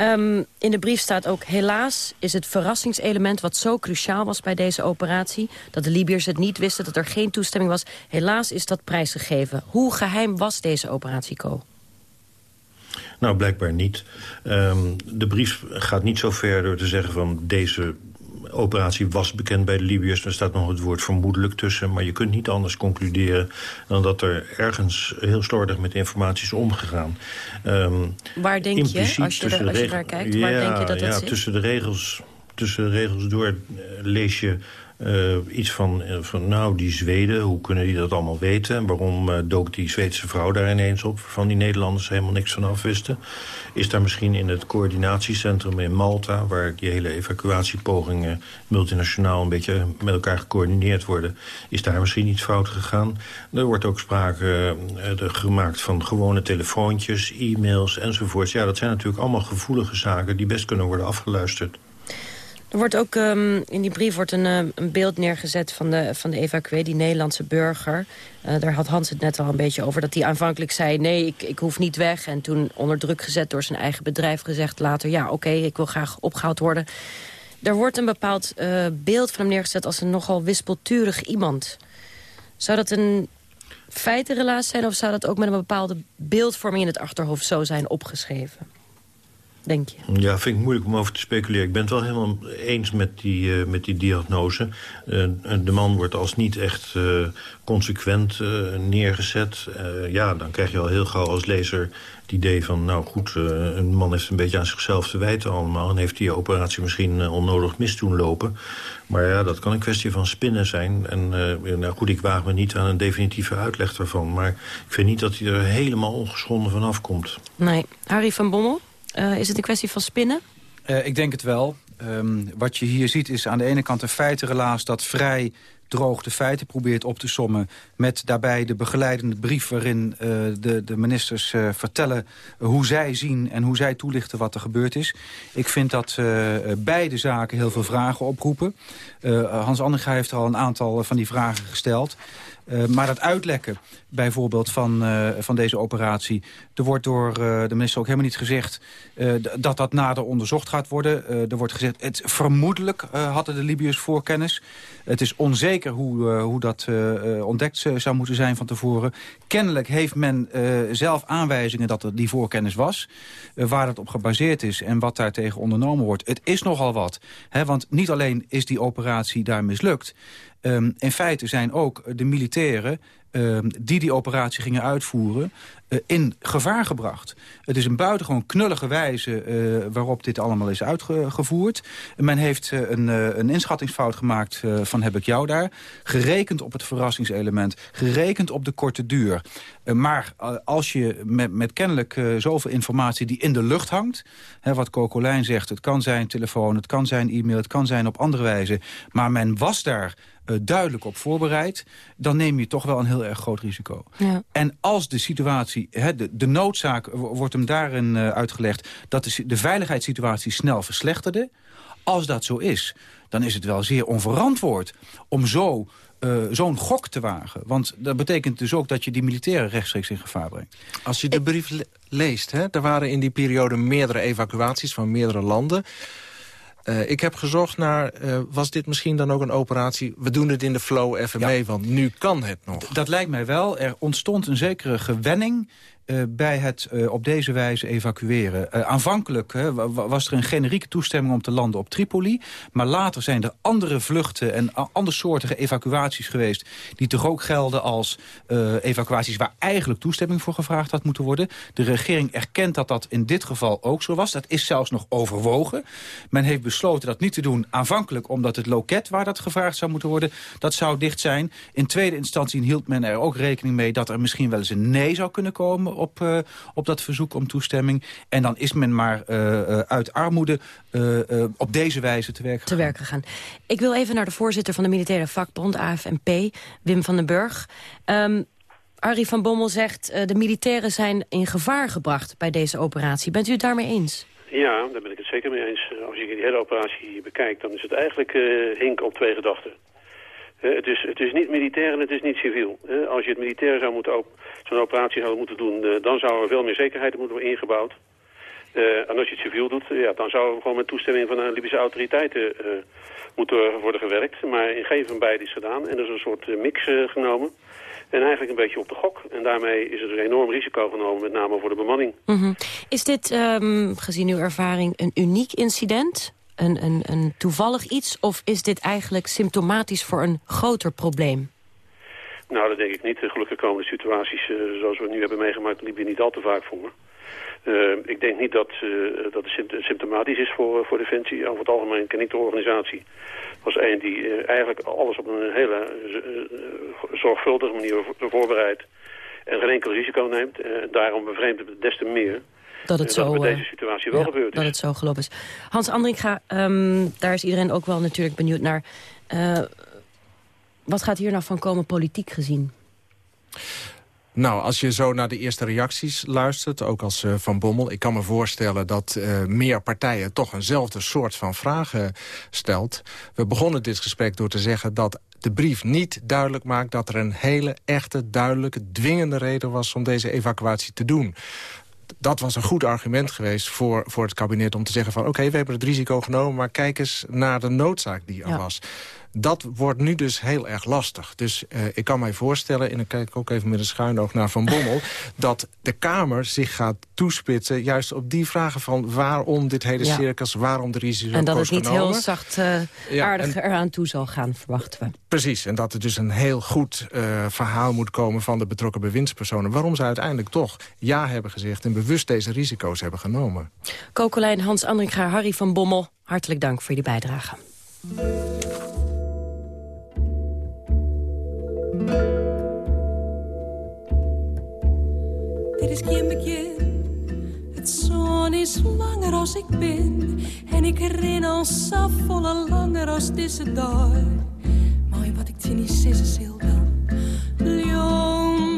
um, in de brief staat ook... helaas is het verrassingselement wat zo cruciaal was bij deze operatie... dat de Libiërs het niet wisten, dat er geen toestemming was... helaas is dat prijsgegeven. Hoe geheim was deze operatie, Co? Nou, blijkbaar niet. Um, de brief gaat niet zo ver door te zeggen van deze operatie was bekend bij de Libiërs. Er staat nog het woord vermoedelijk tussen. Maar je kunt niet anders concluderen dan dat er ergens heel slordig met informatie is omgegaan. Um, waar denk je, als je, er, als je daar kijkt, ja, waar denk je dat dat ja, zit? Tussen de regels, tussen de regels door lees je uh, iets van, uh, van, nou, die Zweden, hoe kunnen die dat allemaal weten? En waarom uh, dook die Zweedse vrouw daar ineens op... van die Nederlanders helemaal niks van afwisten? Is daar misschien in het coördinatiecentrum in Malta... waar die hele evacuatiepogingen multinationaal een beetje met elkaar gecoördineerd worden... is daar misschien iets fout gegaan? Er wordt ook sprake gemaakt van gewone telefoontjes, e-mails enzovoorts. Ja, dat zijn natuurlijk allemaal gevoelige zaken... die best kunnen worden afgeluisterd. Er wordt ook um, in die brief wordt een, uh, een, beeld neergezet van de, van de die Nederlandse burger. Uh, daar had Hans het net al een beetje over. Dat hij aanvankelijk zei, nee, ik, ik hoef niet weg. En toen onder druk gezet door zijn eigen bedrijf gezegd later... ja, oké, ik wil graag opgehaald worden. Er wordt een bepaald uh, beeld van hem neergezet als een nogal wispelturig iemand. Zou dat een feitenrelatie zijn... of zou dat ook met een bepaalde beeldvorming in het achterhoofd zo zijn opgeschreven? Denk je? Ja, vind ik moeilijk om over te speculeren. Ik ben het wel helemaal eens met die, uh, met die diagnose. Uh, de man wordt als niet echt uh, consequent neergezet. ja, dan krijg je al heel gauw als lezer het idee van... nou goed, een man heeft een beetje aan zichzelf te wijten allemaal... en heeft die operatie misschien onnodig mis doen lopen. Maar ja, dat kan een kwestie van spinnen zijn. En nou goed, ik waag me niet aan een definitieve uitleg daarvan. Maar ik vind niet dat hij er helemaal ongeschonden van afkomt. Nee. Harry van Bommel? Uh, is het een kwestie van spinnen? Uh, ik denk het wel. Um, wat je hier ziet is aan de ene kant een feitenrelaas... dat vrij droog de feiten probeert op te sommen... met daarbij de begeleidende brief waarin uh, de, de ministers vertellen... hoe zij zien en hoe zij toelichten wat er gebeurd is. Ik vind dat beide zaken heel veel vragen oproepen. Hans Andringa heeft al een aantal van die vragen gesteld. Uh, maar dat uitlekken bijvoorbeeld van, uh, van deze operatie... er wordt door uh, de minister ook helemaal niet gezegd... dat dat nader onderzocht gaat worden. er wordt gezegd, het vermoedelijk hadden de Libiërs voorkennis. Het is onzeker hoe, hoe dat ontdekt zou moeten zijn van tevoren. Kennelijk heeft men zelf aanwijzingen dat er die voorkennis was. waar dat op gebaseerd is en wat daartegen ondernomen wordt. Het is nogal wat. Hè, want niet alleen is die operatie daar mislukt... Um, in feite zijn ook de militairen um, die die operatie gingen uitvoeren... Uh, in gevaar gebracht. Het is een buitengewoon knullige wijze uh, waarop dit allemaal is uitgevoerd. Men heeft uh, een, een, inschattingsfout gemaakt van heb ik jou daar. Gerekend op het verrassingselement. Gerekend op de korte duur. maar als je met, met kennelijk zoveel informatie die in de lucht hangt... Hè, wat Cocolijn zegt, het kan zijn telefoon, het kan zijn e-mail... het kan zijn op andere wijze. Maar men was daar duidelijk op voorbereid... dan neem je toch wel een heel erg groot risico. Ja. En als de situatie, he, de, de, noodzaak wordt hem daarin uh, uitgelegd... dat de, de veiligheidssituatie snel verslechterde. Als dat zo is, dan is het wel zeer onverantwoord om zo... Uh, zo'n gok te wagen. Want dat betekent dus ook dat je die militairen rechtstreeks in gevaar brengt. Als je de brief le leest, hè, er waren in die periode meerdere evacuaties van meerdere landen. Uh, ik heb gezocht naar, uh, was dit misschien dan ook een operatie... we doen het in de flow even ja. mee, want nu kan het nog. D dat lijkt mij wel. Er ontstond een zekere gewenning uh, bij het uh, op deze wijze evacueren. Uh, aanvankelijk was er een generieke toestemming om te landen op Tripoli. Maar later zijn er andere vluchten en andersoortige evacuaties geweest... die toch ook gelden als evacuaties waar eigenlijk toestemming voor gevraagd had moeten worden. De regering erkent dat dat in dit geval ook zo was. Dat is zelfs nog overwogen. Men heeft besloten dat niet te doen aanvankelijk... omdat het loket waar dat gevraagd zou moeten worden, dat zou dicht zijn. In tweede instantie hield men er ook rekening mee... dat er misschien wel eens een nee zou kunnen komen op, uh, op dat verzoek om toestemming. En dan is men maar uh, uh, uit armoede op deze wijze te werk gegaan. Te werk gegaan. Ik wil even naar de voorzitter van de militaire vakbond, AFNP, Wim van den Burg. Um, Arie van Bommel zegt... Uh, de militairen zijn in gevaar gebracht bij deze operatie. Bent u het daarmee eens? Ja, daar ben ik het zeker mee eens. Als je die hele operatie bekijkt, dan is het eigenlijk uh, hink op twee gedachten. Het, is, het is niet militair en het is niet civiel. als je het militair zou moeten zo'n operatie zou moeten doen, dan zou er veel meer zekerheid moeten worden ingebouwd. en als je het civiel doet, ja, dan zou er gewoon met toestemming van de Libische autoriteiten moeten worden gewerkt. Maar in geen van beide is gedaan. En er is een soort mix genomen. En eigenlijk een beetje op de gok. En daarmee is er een enorm risico genomen, met name voor de bemanning. Mm Is dit, um, gezien uw ervaring, een uniek incident? Een, een, toevallig iets? Of is dit eigenlijk symptomatisch voor een groter probleem? Nou, dat denk ik niet. Gelukkig komen de situaties uh, zoals we nu hebben meegemaakt... liepen niet al te vaak voor. Uh, ik denk niet dat, uh, dat het symptomatisch is voor, voor Defensie. Over het algemeen ken ik de organisatie was een die eigenlijk alles op een hele zorgvuldige manier voorbereidt. En geen enkel risico neemt. daarom bevreemdt het des te meer dat het zo, dat deze situatie wel gebeurd is. Dat het zo gelopen is. Hans Andringa, um, daar is iedereen ook wel natuurlijk benieuwd naar. wat gaat hier nou van komen politiek gezien? Nou, als je zo naar de eerste reacties luistert, ook als uh, Van Bommel... ik kan me voorstellen dat uh, meer partijen toch eenzelfde soort van vragen stelt. We begonnen dit gesprek door te zeggen dat de brief niet duidelijk maakt... dat er een hele, echte, duidelijke, dwingende reden was om deze evacuatie te doen dat was een goed argument geweest voor, voor het kabinet om te zeggen van... oké, we hebben het risico genomen, maar kijk eens naar de noodzaak die er was. Dat wordt nu dus heel erg lastig. Dus uh, ik kan mij voorstellen, en dan kijk ik ook even met een schuin oog naar Van Bommel... <laughs> dat de Kamer zich gaat toespitsen juist op die vragen van... waarom dit hele circus, waarom de risico's En dat het niet genomen. heel zacht uh, ja, aardig en, eraan toe zal gaan, verwachten we. Precies, en dat er dus een heel goed uh, verhaal moet komen van de betrokken bewindspersonen... waarom ze uiteindelijk toch ja hebben gezegd... en bewust deze risico's hebben genomen. Kokolijn, Hans Andringa, Harry van Bommel, hartelijk dank voor jullie bijdrage. Dit is Kimbekje. Het zon is langer als ik ben. En ik ren als volle langer als deze dag. Mooi wat ik zie is is heel wel.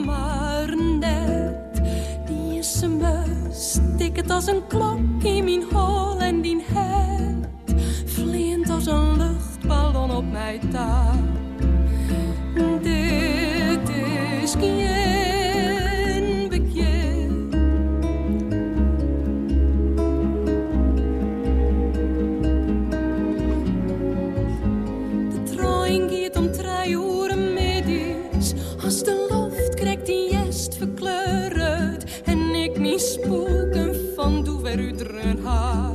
maar net. Die is me stikt als een klok in mijn hol en die het. Vliend als een luchtballon op mijn taal. De trein gaat om drie uur middags. Als de lucht krijgt die jest verkleurd. En ik niet spoken van doe weer u dren haar.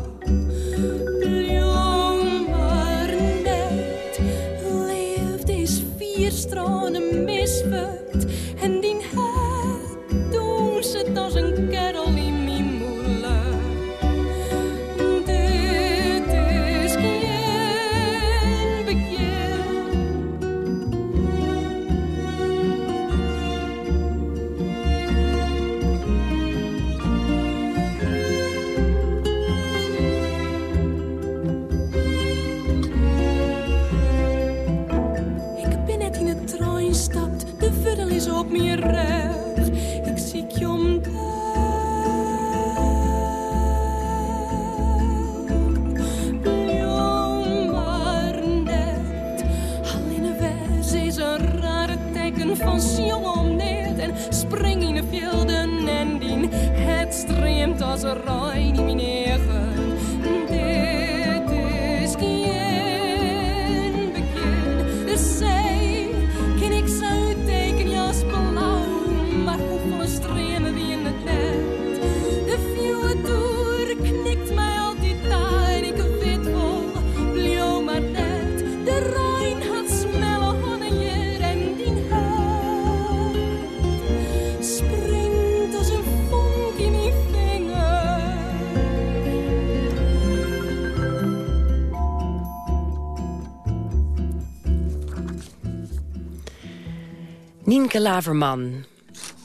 Nienke Laverman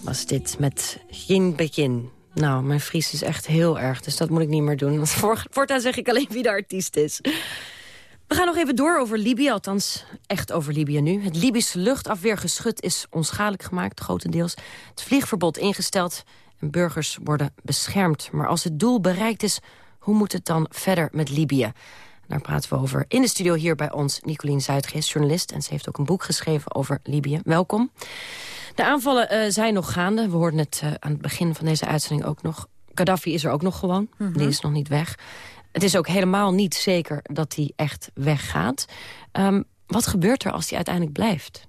was dit met Gin Begin. Nou, mijn Fries is echt heel erg, dus dat moet ik niet meer doen. Want voor, voortaan zeg ik alleen wie de artiest is. We gaan nog even door over Libië, althans echt over Libië nu. Het Libische luchtafweergeschut is onschadelijk gemaakt, grotendeels. Het vliegverbod ingesteld en burgers worden beschermd. Maar als het doel bereikt is, hoe moet het dan verder met Libië? Daar praten we over in de studio hier bij ons. Nicolien Zuidgeest, journalist. En ze heeft ook een boek geschreven over Libië. Welkom. De aanvallen uh, zijn nog gaande. We hoorden het uh, aan het begin van deze uitzending ook nog. Gaddafi is er ook nog gewoon. Mm -hmm. Die is nog niet weg. Het is ook helemaal niet zeker dat hij echt weggaat. Um, wat gebeurt er als hij uiteindelijk blijft?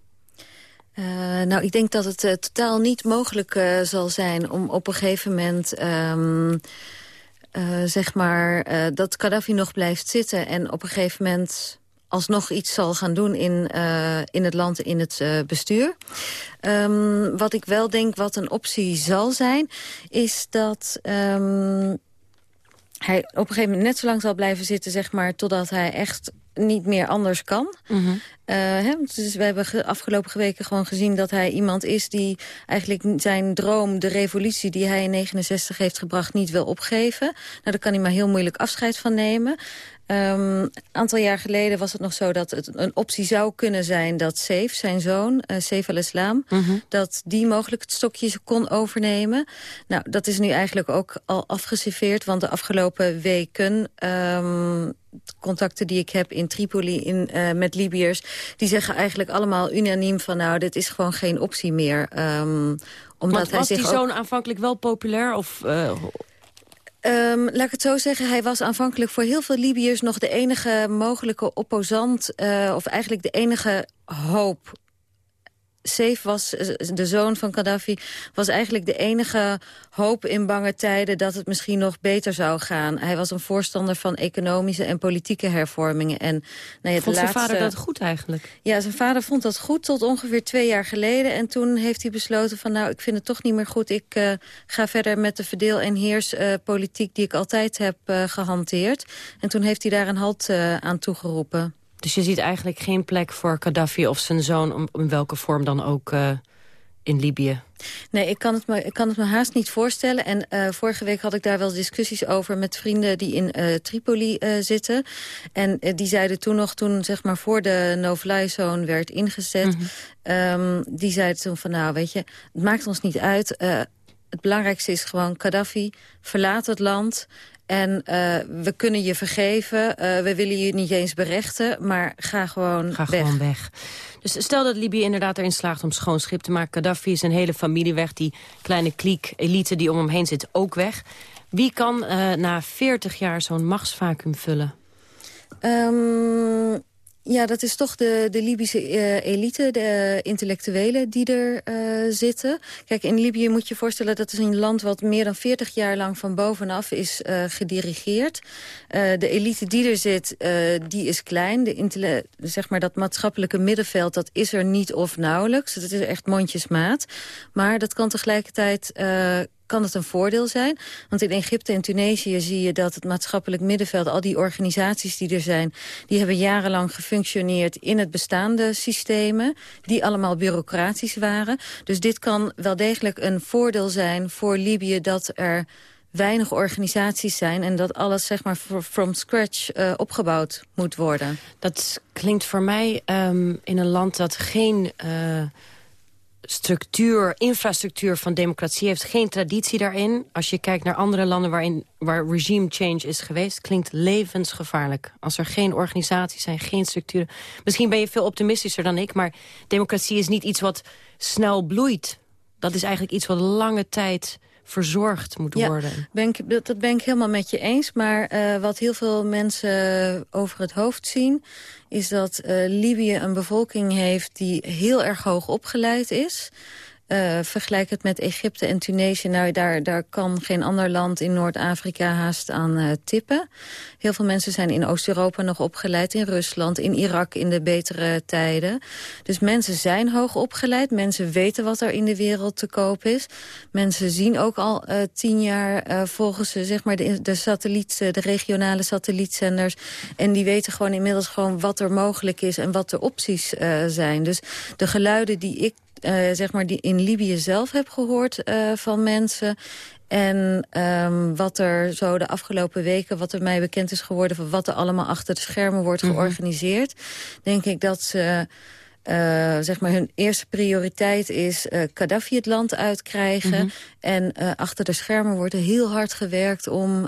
Uh, nou, ik denk dat het totaal niet mogelijk zal zijn om op een gegeven moment... Um, zeg maar, dat Gaddafi nog blijft zitten en op een gegeven moment alsnog iets zal gaan doen in, in het land, in het bestuur. Um, wat ik wel denk wat een optie zal zijn, is dat... Um, hij op een gegeven moment net zo lang zal blijven zitten... zeg maar, totdat hij echt niet meer anders kan. -hmm. Hè, dus we hebben ge afgelopen weken gewoon gezien dat hij iemand is... die eigenlijk zijn droom, de revolutie die hij in 69 heeft gebracht... niet wil opgeven. Nou, daar kan hij maar heel moeilijk afscheid van nemen. Een um, aantal jaar geleden was het nog zo dat het een optie zou kunnen zijn... dat Saif, zijn zoon, uh, Saif al-Islam, mm -hmm. dat die mogelijk het stokje kon overnemen. Nou, dat is nu eigenlijk ook al afgeserveerd... want de afgelopen weken... Um, contacten die ik heb in Tripoli in, uh, met Libiërs... die zeggen eigenlijk allemaal unaniem van... nou, dit is gewoon geen optie meer. Um, omdat Want was hij zich die zoon ook... aanvankelijk wel populair? Of, uh... Um, laat ik het zo zeggen, hij was aanvankelijk voor heel veel Libiërs... nog de enige mogelijke opposant, uh, of eigenlijk de enige hoop Saif was, de zoon van Gaddafi, was eigenlijk de enige hoop in bange tijden dat het misschien nog beter zou gaan. Hij was een voorstander van economische en politieke hervormingen. En, nou ja, vond zijn vader dat goed eigenlijk? Ja, zijn vader vond dat goed tot ongeveer twee jaar geleden. En toen heeft hij besloten van nou, ik vind het toch niet meer goed. Ik uh, ga verder met de verdeel- en heerspolitiek uh, die ik altijd heb uh, gehanteerd. En toen heeft hij daar een halt aan toegeroepen. Dus je ziet eigenlijk geen plek voor Gaddafi of zijn zoon... in welke vorm dan ook uh, in Libië? Nee, ik kan het me, ik kan het me haast niet voorstellen. En uh, vorige week had ik daar wel discussies over met vrienden die in uh, Tripoli uh, zitten. En die zeiden toen nog, toen zeg maar voor de no-fly zone werd ingezet... Mm -hmm. um, die zeiden toen van nou, weet je, het maakt ons niet uit... het belangrijkste is gewoon Gaddafi, verlaat het land... En uh, we kunnen je vergeven, uh, we willen je niet eens berechten, maar ga gewoon ga weg. gewoon weg. Dus stel dat Libië inderdaad erin slaagt om schoon schip te maken. Gaddafi is een hele familie weg, die kleine kliek, elite die om hem heen zit ook weg. Wie kan uh, na 40 jaar zo'n machtsvacuum vullen? Um, ja, dat is toch de, de Libische uh, elite, de intellectuelen die er uh, zitten. Kijk, in Libië moet je voorstellen... dat is een land wat meer dan 40 jaar lang van bovenaf is gedirigeerd. de elite die er zit, die is klein. De zeg maar dat maatschappelijke middenveld, dat is er niet of nauwelijks. Dat is echt mondjesmaat. Maar dat kan tegelijkertijd kan het een voordeel zijn. Want in Egypte en Tunesië zie je dat het maatschappelijk middenveld... al die organisaties die er zijn... die hebben jarenlang gefunctioneerd in het bestaande systemen... die allemaal bureaucratisch waren. Dus dit kan wel degelijk een voordeel zijn voor Libië... dat er weinig organisaties zijn... en dat alles zeg maar from scratch uh, opgebouwd moet worden. Dat klinkt voor mij um, in een land dat geen... Uh structuur, infrastructuur van democratie heeft geen traditie daarin. Als je kijkt naar andere landen waarin, waar regime change is geweest... klinkt levensgevaarlijk. Als er geen organisaties zijn, geen structuren. Misschien ben je veel optimistischer dan ik... maar democratie is niet iets wat snel bloeit. Dat is eigenlijk iets wat lange tijd verzorgd moet ja, worden. Ben ik, dat ben ik helemaal met je eens. Maar uh, wat heel veel mensen over het hoofd zien... is dat uh, Libië een bevolking heeft die heel erg hoog opgeleid is... Uh, vergelijk het met Egypte en Tunesië. Nou, daar, daar kan geen ander land in Noord-Afrika haast aan uh, tippen. Heel veel mensen zijn in Oost-Europa nog opgeleid. In Rusland, in Irak in de betere tijden. Dus mensen zijn hoog opgeleid. Mensen weten wat er in de wereld te koop is. Mensen zien ook al uh, tien jaar volgens zeg maar de, de satelliet, de regionale satellietzenders. En die weten gewoon inmiddels gewoon wat er mogelijk is en wat de opties zijn. Dus de geluiden die ik uh, zeg maar die in Libië zelf heb gehoord uh, van mensen... En um, wat er zo de afgelopen weken, wat er mij bekend is geworden... van wat er allemaal achter de schermen wordt Mhm. georganiseerd... denk ik dat ze... Uh, zeg maar hun eerste prioriteit is uh, Gaddafi het land uitkrijgen. Mhm. En uh, achter de schermen wordt er heel hard gewerkt om,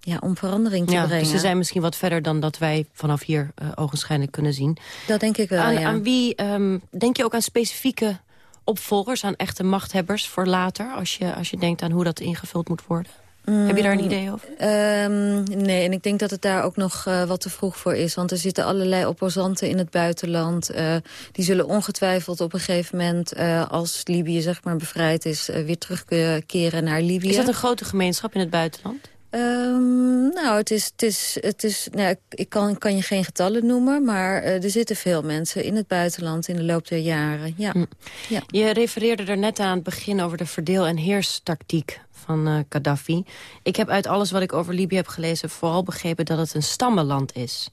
ja, om verandering te ja, brengen. Dus ze zijn misschien wat verder dan dat wij vanaf hier ogenschijnlijk kunnen zien. Dat denk ik wel, aan, ja. aan wie, um, denk je ook aan specifieke opvolgers, aan echte machthebbers voor later... als je, als je denkt aan hoe dat ingevuld moet worden? Mm, Heb je daar een idee over? Um, nee, en ik denk dat het daar ook nog uh, wat te vroeg voor is. Want er zitten allerlei opposanten in het buitenland. Uh, die zullen ongetwijfeld op een gegeven moment... Uh, als Libië zeg maar bevrijd is, weer terugkeren naar Libië. Is dat een grote gemeenschap in het buitenland? Um, nou, het is, het is, het is, nou, ik kan, kan je geen getallen noemen, maar uh, er zitten veel mensen in het buitenland in de loop der jaren. Ja. Hm. ja. Je refereerde er net aan het begin over de verdeel- en heerstactiek van uh, Gaddafi. Ik heb uit alles wat ik over Libië heb gelezen vooral begrepen dat het een stammenland is.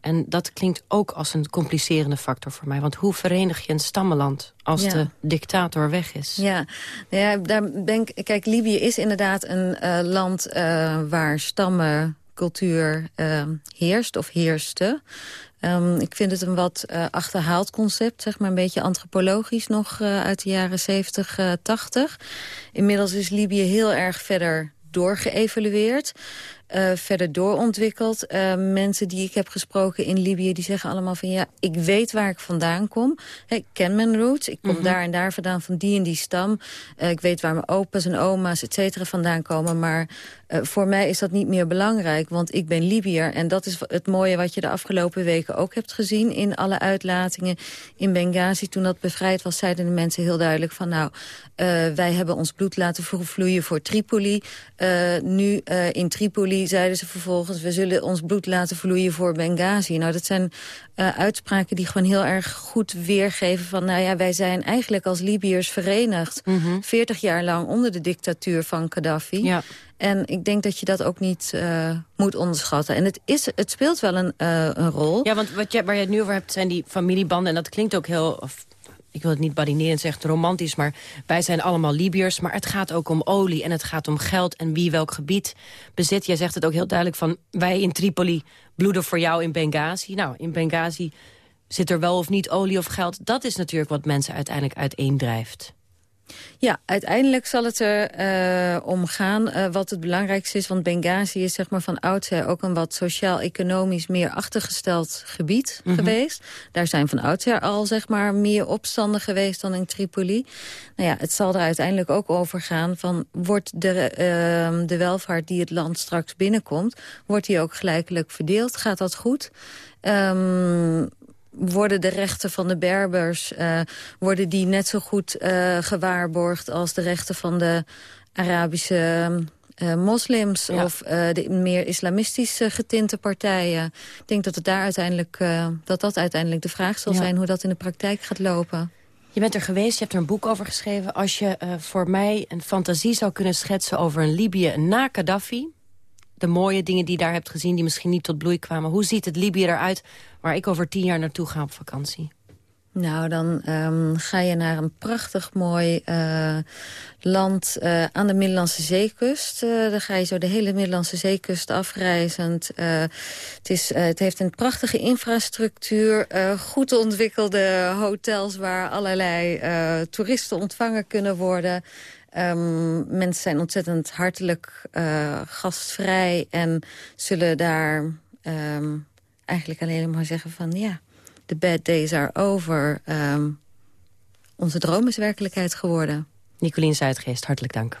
En dat klinkt ook als een complicerende factor voor mij. Want hoe verenig je een stammenland als Ja. de dictator weg is? Ja, nou ja daar ben ik, kijk, Libië is inderdaad een uh, land uh, waar stammencultuur uh, heerst of heerste. Um, ik vind het een wat uh, achterhaald concept, zeg maar een beetje antropologisch nog uh, uit de jaren 70, uh, 80. Inmiddels is Libië heel erg verder doorgeëvalueerd. Uh, verder doorontwikkeld. Uh, mensen die ik heb gesproken in Libië, die zeggen allemaal van... ja, ik weet waar ik vandaan kom. Hey, ik ken mijn roots. Ik kom Mhm. daar en daar vandaan, van die en die stam. Uh, ik weet waar mijn opa's en oma's, et cetera, vandaan komen. Maar voor mij is dat niet meer belangrijk, want ik ben Libiër. En dat is het mooie wat je de afgelopen weken ook hebt gezien... in alle uitlatingen in Benghazi. Toen dat bevrijd was, zeiden de mensen heel duidelijk van... nou, wij hebben ons bloed laten vloeien voor Tripoli. Nu in Tripoli zeiden ze vervolgens... we zullen ons bloed laten vloeien voor Benghazi. Nou, dat zijn uh, uitspraken die gewoon heel erg goed weergeven van... nou ja, wij zijn eigenlijk als Libiërs verenigd. Mhm. 40 jaar lang onder de dictatuur van Gaddafi. Ja. En ik denk dat je dat ook niet uh, moet onderschatten. En het, is, het speelt wel een, uh, een rol. Ja, want wat je, waar je het nu over hebt zijn die familiebanden. En dat klinkt ook heel... Ik wil het niet badinerend zeggen, romantisch, maar wij zijn allemaal Libiërs. Maar het gaat ook om olie en het gaat om geld en wie welk gebied bezit. Jij zegt het ook heel duidelijk van, wij in Tripoli bloeden voor jou in Benghazi. Nou, in Benghazi zit er wel of niet olie of geld. Dat is natuurlijk wat mensen uiteindelijk uiteendrijft. Ja, uiteindelijk zal het er uh, om gaan uh, wat het belangrijkste is. Want Benghazi is zeg maar van oudsher ook een wat sociaal-economisch meer achtergesteld gebied Mhm. geweest. Daar zijn van oudsher al zeg maar meer opstanden geweest dan in Tripoli. Nou ja, het zal er uiteindelijk ook over gaan van wordt de, uh, de welvaart die het land straks binnenkomt, wordt die ook gelijkelijk verdeeld? Gaat dat goed? Um, worden de rechten van de Berbers... Uh, worden die net zo goed uh, gewaarborgd als de rechten van de Arabische uh, moslims... Ja. of de meer islamistisch getinte partijen. Ik denk dat, het daar uiteindelijk, dat dat uiteindelijk de vraag zal Ja. zijn... hoe dat in de praktijk gaat lopen. Je bent er geweest, je hebt er een boek over geschreven. Als je voor mij een fantasie zou kunnen schetsen over een Libië na Gaddafi... de mooie dingen die je daar hebt gezien, die misschien niet tot bloei kwamen... hoe ziet het Libië eruit waar ik over tien jaar naartoe ga op vakantie? Nou, dan um, ga je naar een prachtig mooi uh, land uh, aan de Middellandse zeekust. Uh, dan ga je zo de hele Middellandse zeekust afreizend. het, is, het heeft een prachtige infrastructuur, goed ontwikkelde hotels... waar allerlei toeristen ontvangen kunnen worden... Um, mensen zijn ontzettend hartelijk gastvrij en zullen daar um, eigenlijk alleen maar zeggen van... ja the bad days are over. Um, onze droom is werkelijkheid geworden. Nicolien Zuidgeest, hartelijk dank.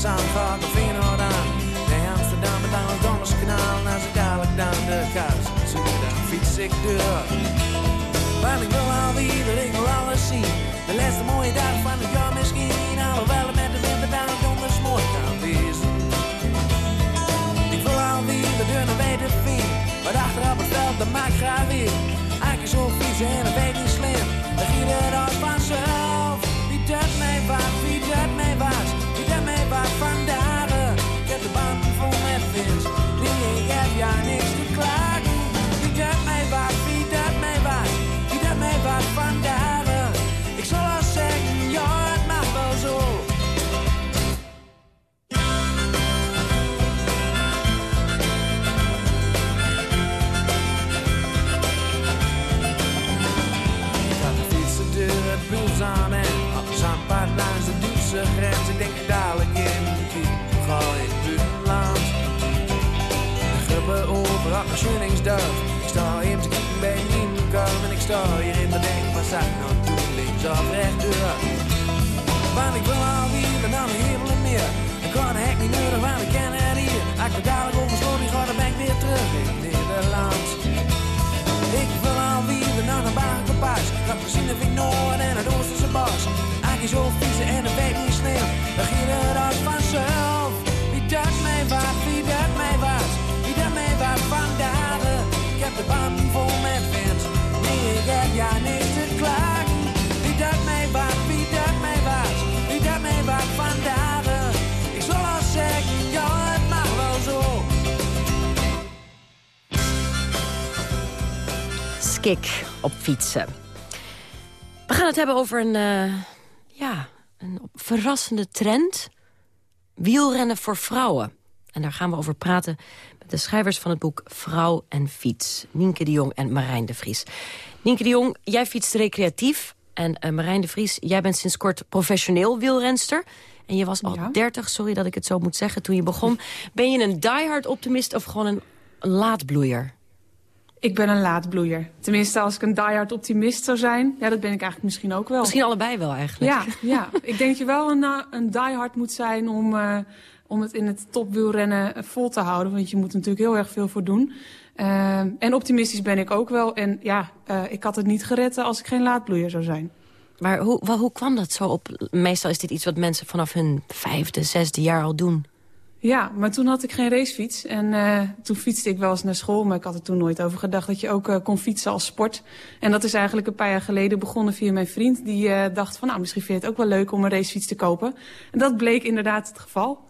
zand de. Nee, Amsterdam met aan het Dommerskanaal. naar z'n dadelijk dan de kaars zoek, dan fiets ik deur. Want ik wil alweer, weer, ik wil alles zien. De laatste mooie dag van het jaar misschien. Alhoewel het met de winter dan donders mooi kan wezen. Ik wil al alweer, de deur naar bij de. Maar achteraf het veld, de maakt graag weer. Eigenlijk zo vies en een fietsen. We gaan het hebben over een, eh, ja, een verrassende trend. Wielrennen voor vrouwen. En daar gaan we over praten met de schrijvers van het boek Vrouw en Fiets. Nienke de Jong en Marijn de Vries. Nienke de Jong, jij fietst recreatief. En eh, Marijn de Vries, jij bent sinds kort professioneel wielrenster. En je was al 30, sorry dat ik het zo moet zeggen, toen je begon. Ben je een diehard optimist of gewoon een laadbloeier? Ik ben een laadbloeier. Tenminste, als ik een diehard optimist zou zijn... ja, dat ben ik eigenlijk misschien ook wel. Misschien allebei wel eigenlijk. Ja, ja. ik denk dat je wel een, uh, een diehard moet zijn om, uh, om het in het topwielrennen vol te houden. Want je moet er natuurlijk heel erg veel voor doen. Uh, en optimistisch ben ik ook wel. En ja, ik had het niet gered als ik geen laadbloeier zou zijn. Maar hoe, wel, hoe kwam dat zo op? Meestal is dit iets wat mensen vanaf hun vijfde, zesde jaar al doen. Ja, maar toen had ik geen racefiets. En uh, toen fietste ik wel eens naar school, maar ik had er toen nooit over gedacht dat je ook uh, kon fietsen als sport. En dat is eigenlijk een paar jaar geleden begonnen via mijn vriend. Die uh, dacht van, nou, misschien vind je het ook wel leuk om een racefiets te kopen. En dat bleek inderdaad het geval.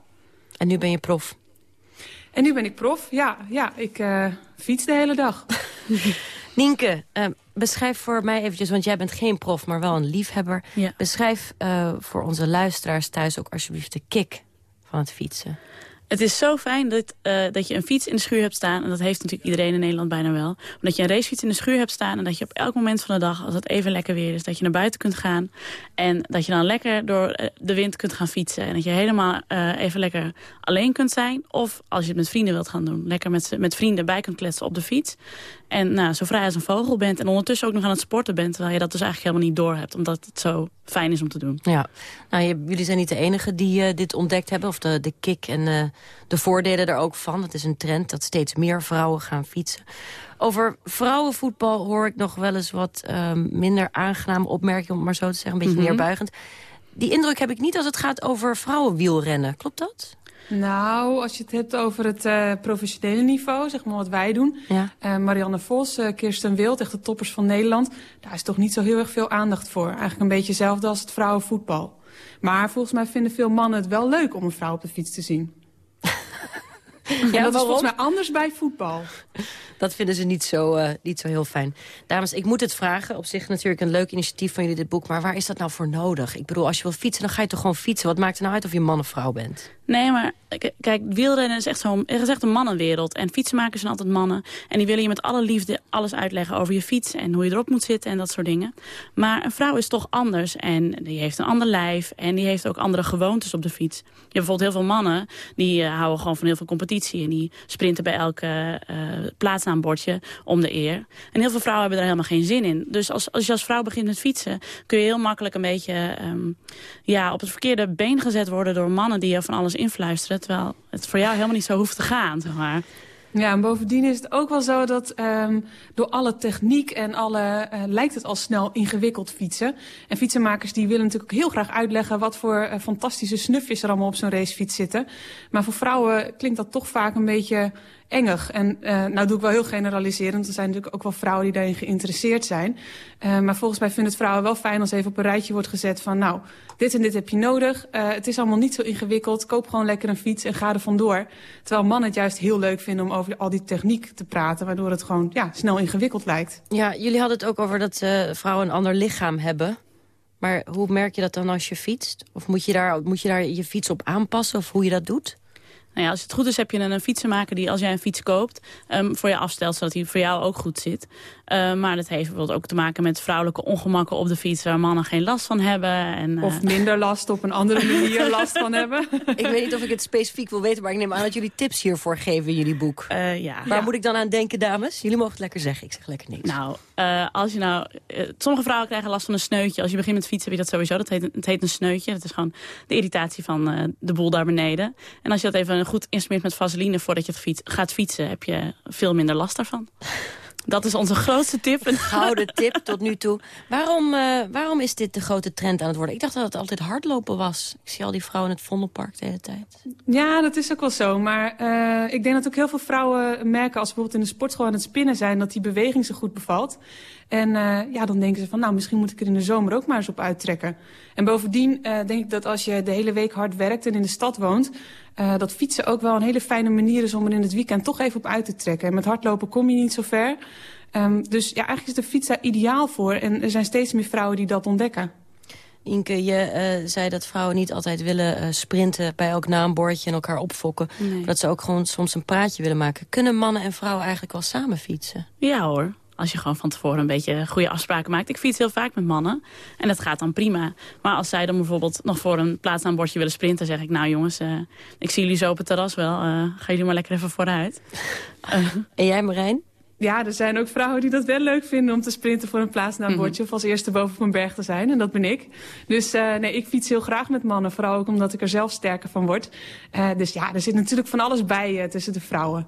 En nu ben je prof? En nu ben ik prof, ja. ja ik fiets de hele dag. <laughs> Nienke, beschrijf voor mij eventjes, want jij bent geen prof, maar wel een liefhebber. Ja. Beschrijf voor onze luisteraars thuis ook alsjeblieft de kick van het fietsen. Het is zo fijn dat, uh, dat je een fiets in de schuur hebt staan. En dat heeft natuurlijk iedereen in Nederland bijna wel. Maar dat je een racefiets in de schuur hebt staan. En dat je op elk moment van de dag, als het even lekker weer is... dat je naar buiten kunt gaan. En dat je dan lekker door de wind kunt gaan fietsen. En dat je helemaal uh, even lekker alleen kunt zijn. Of als je het met vrienden wilt gaan doen. Lekker met, met vrienden bij kunt kletsen op de fiets. En nou, zo vrij als een vogel bent. En ondertussen ook nog aan het sporten bent. Terwijl je dat dus eigenlijk helemaal niet door hebt. Omdat het zo fijn is om te doen. Ja, nou, je, jullie zijn niet de enige die uh, dit ontdekt hebben. Of de, de kick en uh, de voordelen er ook van. Het is een trend dat steeds meer vrouwen gaan fietsen. Over vrouwenvoetbal hoor ik nog wel eens wat uh, minder aangename opmerkingen. Om het maar zo te zeggen, een beetje Mhm. neerbuigend. Die indruk heb ik niet als het gaat over vrouwenwielrennen. Klopt dat? Nou, als je het hebt over het uh, professionele niveau, zeg maar wat wij doen. Ja. Uh, Marianne Vos, uh, Kirsten Wild, echt de toppers van Nederland. Daar is toch niet zo heel erg veel aandacht voor. Eigenlijk een beetje hetzelfde als het vrouwenvoetbal. Maar volgens mij vinden veel mannen het wel leuk om een vrouw op de fiets te zien. <laughs> ja, dat is volgens mij anders bij voetbal. Dat vinden ze niet zo, uh, niet zo heel fijn. Dames, ik moet het vragen. Op zich natuurlijk een leuk initiatief van jullie, dit boek. Maar waar is dat nou voor nodig? Ik bedoel, als je wil fietsen, dan ga je toch gewoon fietsen. Wat maakt er nou uit of je man of vrouw bent? Nee, maar kijk, wielrennen is echt, zo, is echt een mannenwereld. En fietsenmakers zijn altijd mannen. En die willen je met alle liefde alles uitleggen over je fiets... en hoe je erop moet zitten en dat soort dingen. Maar een vrouw is toch anders. En die heeft een ander lijf. En die heeft ook andere gewoontes op de fiets. Je hebt bijvoorbeeld heel veel mannen... die uh, houden gewoon van heel veel competitie. En die sprinten bij elke uh, plaatsnaambordje om de eer. En heel veel vrouwen hebben daar helemaal geen zin in. Dus als, als je als vrouw begint met fietsen... kun je heel makkelijk een beetje um, ja, op het verkeerde been gezet worden... door mannen die je van alles influisteren. Terwijl het voor jou helemaal niet zo hoeft te gaan, zeg maar. Ja, en bovendien is het ook wel zo dat um, door alle techniek en alle uh, lijkt het al snel ingewikkeld fietsen. En fietsenmakers die willen natuurlijk ook heel graag uitleggen wat voor uh, fantastische snufjes er allemaal op zo'n racefiets zitten. Maar voor vrouwen klinkt dat toch vaak een beetje engig. En uh, nou doe ik wel heel generaliserend. Er zijn natuurlijk ook wel vrouwen die daarin geïnteresseerd zijn. Uh, maar volgens mij vinden het vrouwen wel fijn als even op een rijtje wordt gezet van... nou, dit en dit heb je nodig. Uh, het is allemaal niet zo ingewikkeld. Koop gewoon lekker een fiets en ga er vandoor. Terwijl mannen het juist heel leuk vinden om over al die techniek te praten... waardoor het gewoon ja, snel ingewikkeld lijkt. Ja, jullie hadden het ook over dat vrouwen een ander lichaam hebben... Maar hoe merk je dat dan als je fietst? Of moet je, daar, moet je daar je fiets op aanpassen of hoe je dat doet? Nou ja, als het goed is heb je een, een fietsenmaker die als jij een fiets koopt... Um, voor je afstelt, zodat hij voor jou ook goed zit. Uh, maar dat heeft bijvoorbeeld ook te maken met vrouwelijke ongemakken op de fiets... waar mannen geen last van hebben. En, uh... Of minder last op een andere manier <laughs> last van hebben. Ik weet niet of ik het specifiek wil weten... maar ik neem aan dat jullie tips hiervoor geven in jullie boek. Uh, ja. Waar ja. moet ik dan aan denken, dames? Jullie mogen het lekker zeggen, ik zeg lekker niks. Nou, als je nou... sommige vrouwen krijgen last van een sneutje. Als je begint met fietsen heb je dat sowieso. Dat heet, het heet een sneutje. Dat is gewoon de irritatie van de boel daar beneden. En als je dat even goed insmeert met vaseline voordat je fiets, gaat fietsen... heb je veel minder last daarvan. Dat is onze grootste tip. Gouden tip tot nu toe. Waarom, uh, waarom is dit de grote trend aan het worden? Ik dacht dat het altijd hardlopen was. Ik zie al die vrouwen in het Vondelpark de hele tijd. Ja, dat is ook wel zo. Maar uh, ik denk dat ook heel veel vrouwen merken... als ze bijvoorbeeld in de sportschool aan het spinnen zijn... dat die beweging zo goed bevalt. En uh, ja, dan denken ze van, nou, misschien moet ik er in de zomer ook maar eens op uittrekken. En bovendien uh, denk ik dat als je de hele week hard werkt en in de stad woont... Uh, dat fietsen ook wel een hele fijne manier is om er in het weekend toch even op uit te trekken. En met hardlopen kom je niet zo ver. Um, dus ja, eigenlijk is de fiets daar ideaal voor. En er zijn steeds meer vrouwen die dat ontdekken. Inke, je uh, zei dat vrouwen niet altijd willen uh, sprinten bij elk naambordje en elkaar opfokken. Nee. Dat ze ook gewoon soms een praatje willen maken. Kunnen mannen en vrouwen eigenlijk wel samen fietsen? Ja hoor. Als je gewoon van tevoren een beetje goede afspraken maakt. Ik fiets heel vaak met mannen. En dat gaat dan prima. Maar als zij dan bijvoorbeeld nog voor een plaatsnaambordje willen sprinten... zeg ik, nou jongens, uh, ik zie jullie zo op het terras wel. Uh, gaan jullie maar lekker even vooruit. Uh. <laughs> En jij Marijn? Ja, er zijn ook vrouwen die dat wel leuk vinden om te sprinten voor een plaatsnaambordje. Mm -hmm. Of als eerste boven op een berg te zijn. En dat ben ik. Dus uh, nee, ik fiets heel graag met mannen. Vooral ook omdat ik er zelf sterker van word. Uh, dus ja, er zit natuurlijk van alles bij uh, tussen de vrouwen.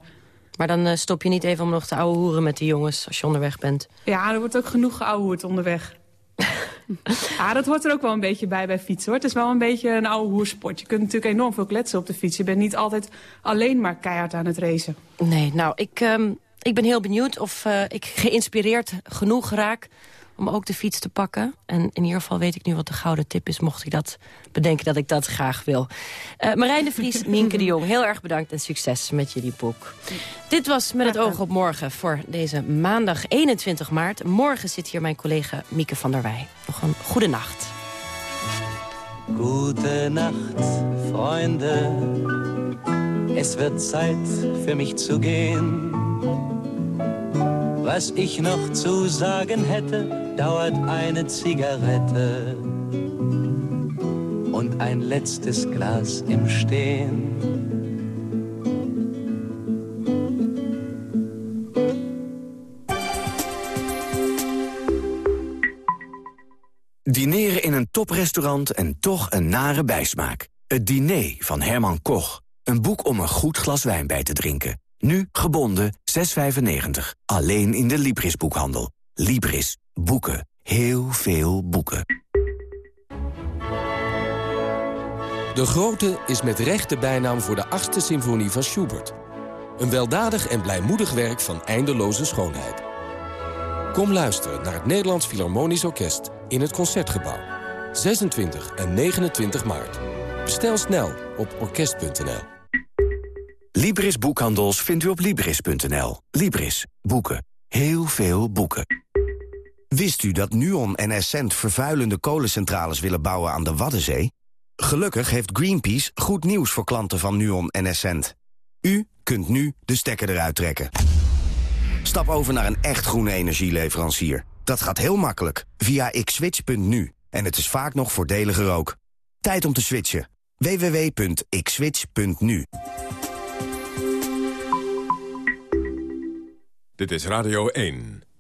Maar dan uh, stop je niet even om nog te ouwe hoeren met de jongens als je onderweg bent. Ja, er wordt ook genoeg geouwehoerd onderweg. <laughs> ja, dat hoort er ook wel een beetje bij bij fietsen hoor. Het is wel een beetje een oude hoersport. Je kunt natuurlijk enorm veel kletsen op de fiets. Je bent niet altijd alleen maar keihard aan het racen. Nee, nou, ik, um, ik ben heel benieuwd of uh, ik geïnspireerd genoeg raak om ook de fiets te pakken. En in ieder geval weet ik nu wat de gouden tip is... mocht ik dat bedenken dat ik dat graag wil. Uh, Marijn de Vries, <laughs> Nienke de Jong, heel erg bedankt... en succes met jullie boek. Dit was Met het oog op morgen voor deze maandag 21 maart. Morgen zit hier mijn collega Mieke van der Wij. Nog een goede nacht. Gute Nacht, Freunde. Es wird Zeit für mich zu gehen. Was ich noch zu sagen hätte, dauert eine Zigarette und ein letztes Glas im Stehen. Dineren in een toprestaurant en toch een nare bijsmaak. Het diner van Herman Koch. Een boek om een goed glas wijn bij te drinken. Nu gebonden 6,95. Alleen in de Libris-boekhandel. Libris. Boeken. Heel veel boeken. De Grote is met recht de bijnaam voor de achtste symfonie van Schubert. Een weldadig en blijmoedig werk van eindeloze schoonheid. Kom luisteren naar het Nederlands Philharmonisch Orkest in het Concertgebouw. 26 en 29 maart. Bestel snel op orkest.nl. Libris Boekhandels vindt u op Libris.nl. Libris. Boeken. Heel veel boeken. Wist u dat Nuon en Essent vervuilende kolencentrales willen bouwen aan de Waddenzee? Gelukkig heeft Greenpeace goed nieuws voor klanten van Nuon en Essent. U kunt nu de stekker eruit trekken. Stap over naar een echt groene energieleverancier. Dat gaat heel makkelijk via xswitch.nu. En het is vaak nog voordeliger ook. Tijd om te switchen. www.xswitch.nu Dit is Radio 1.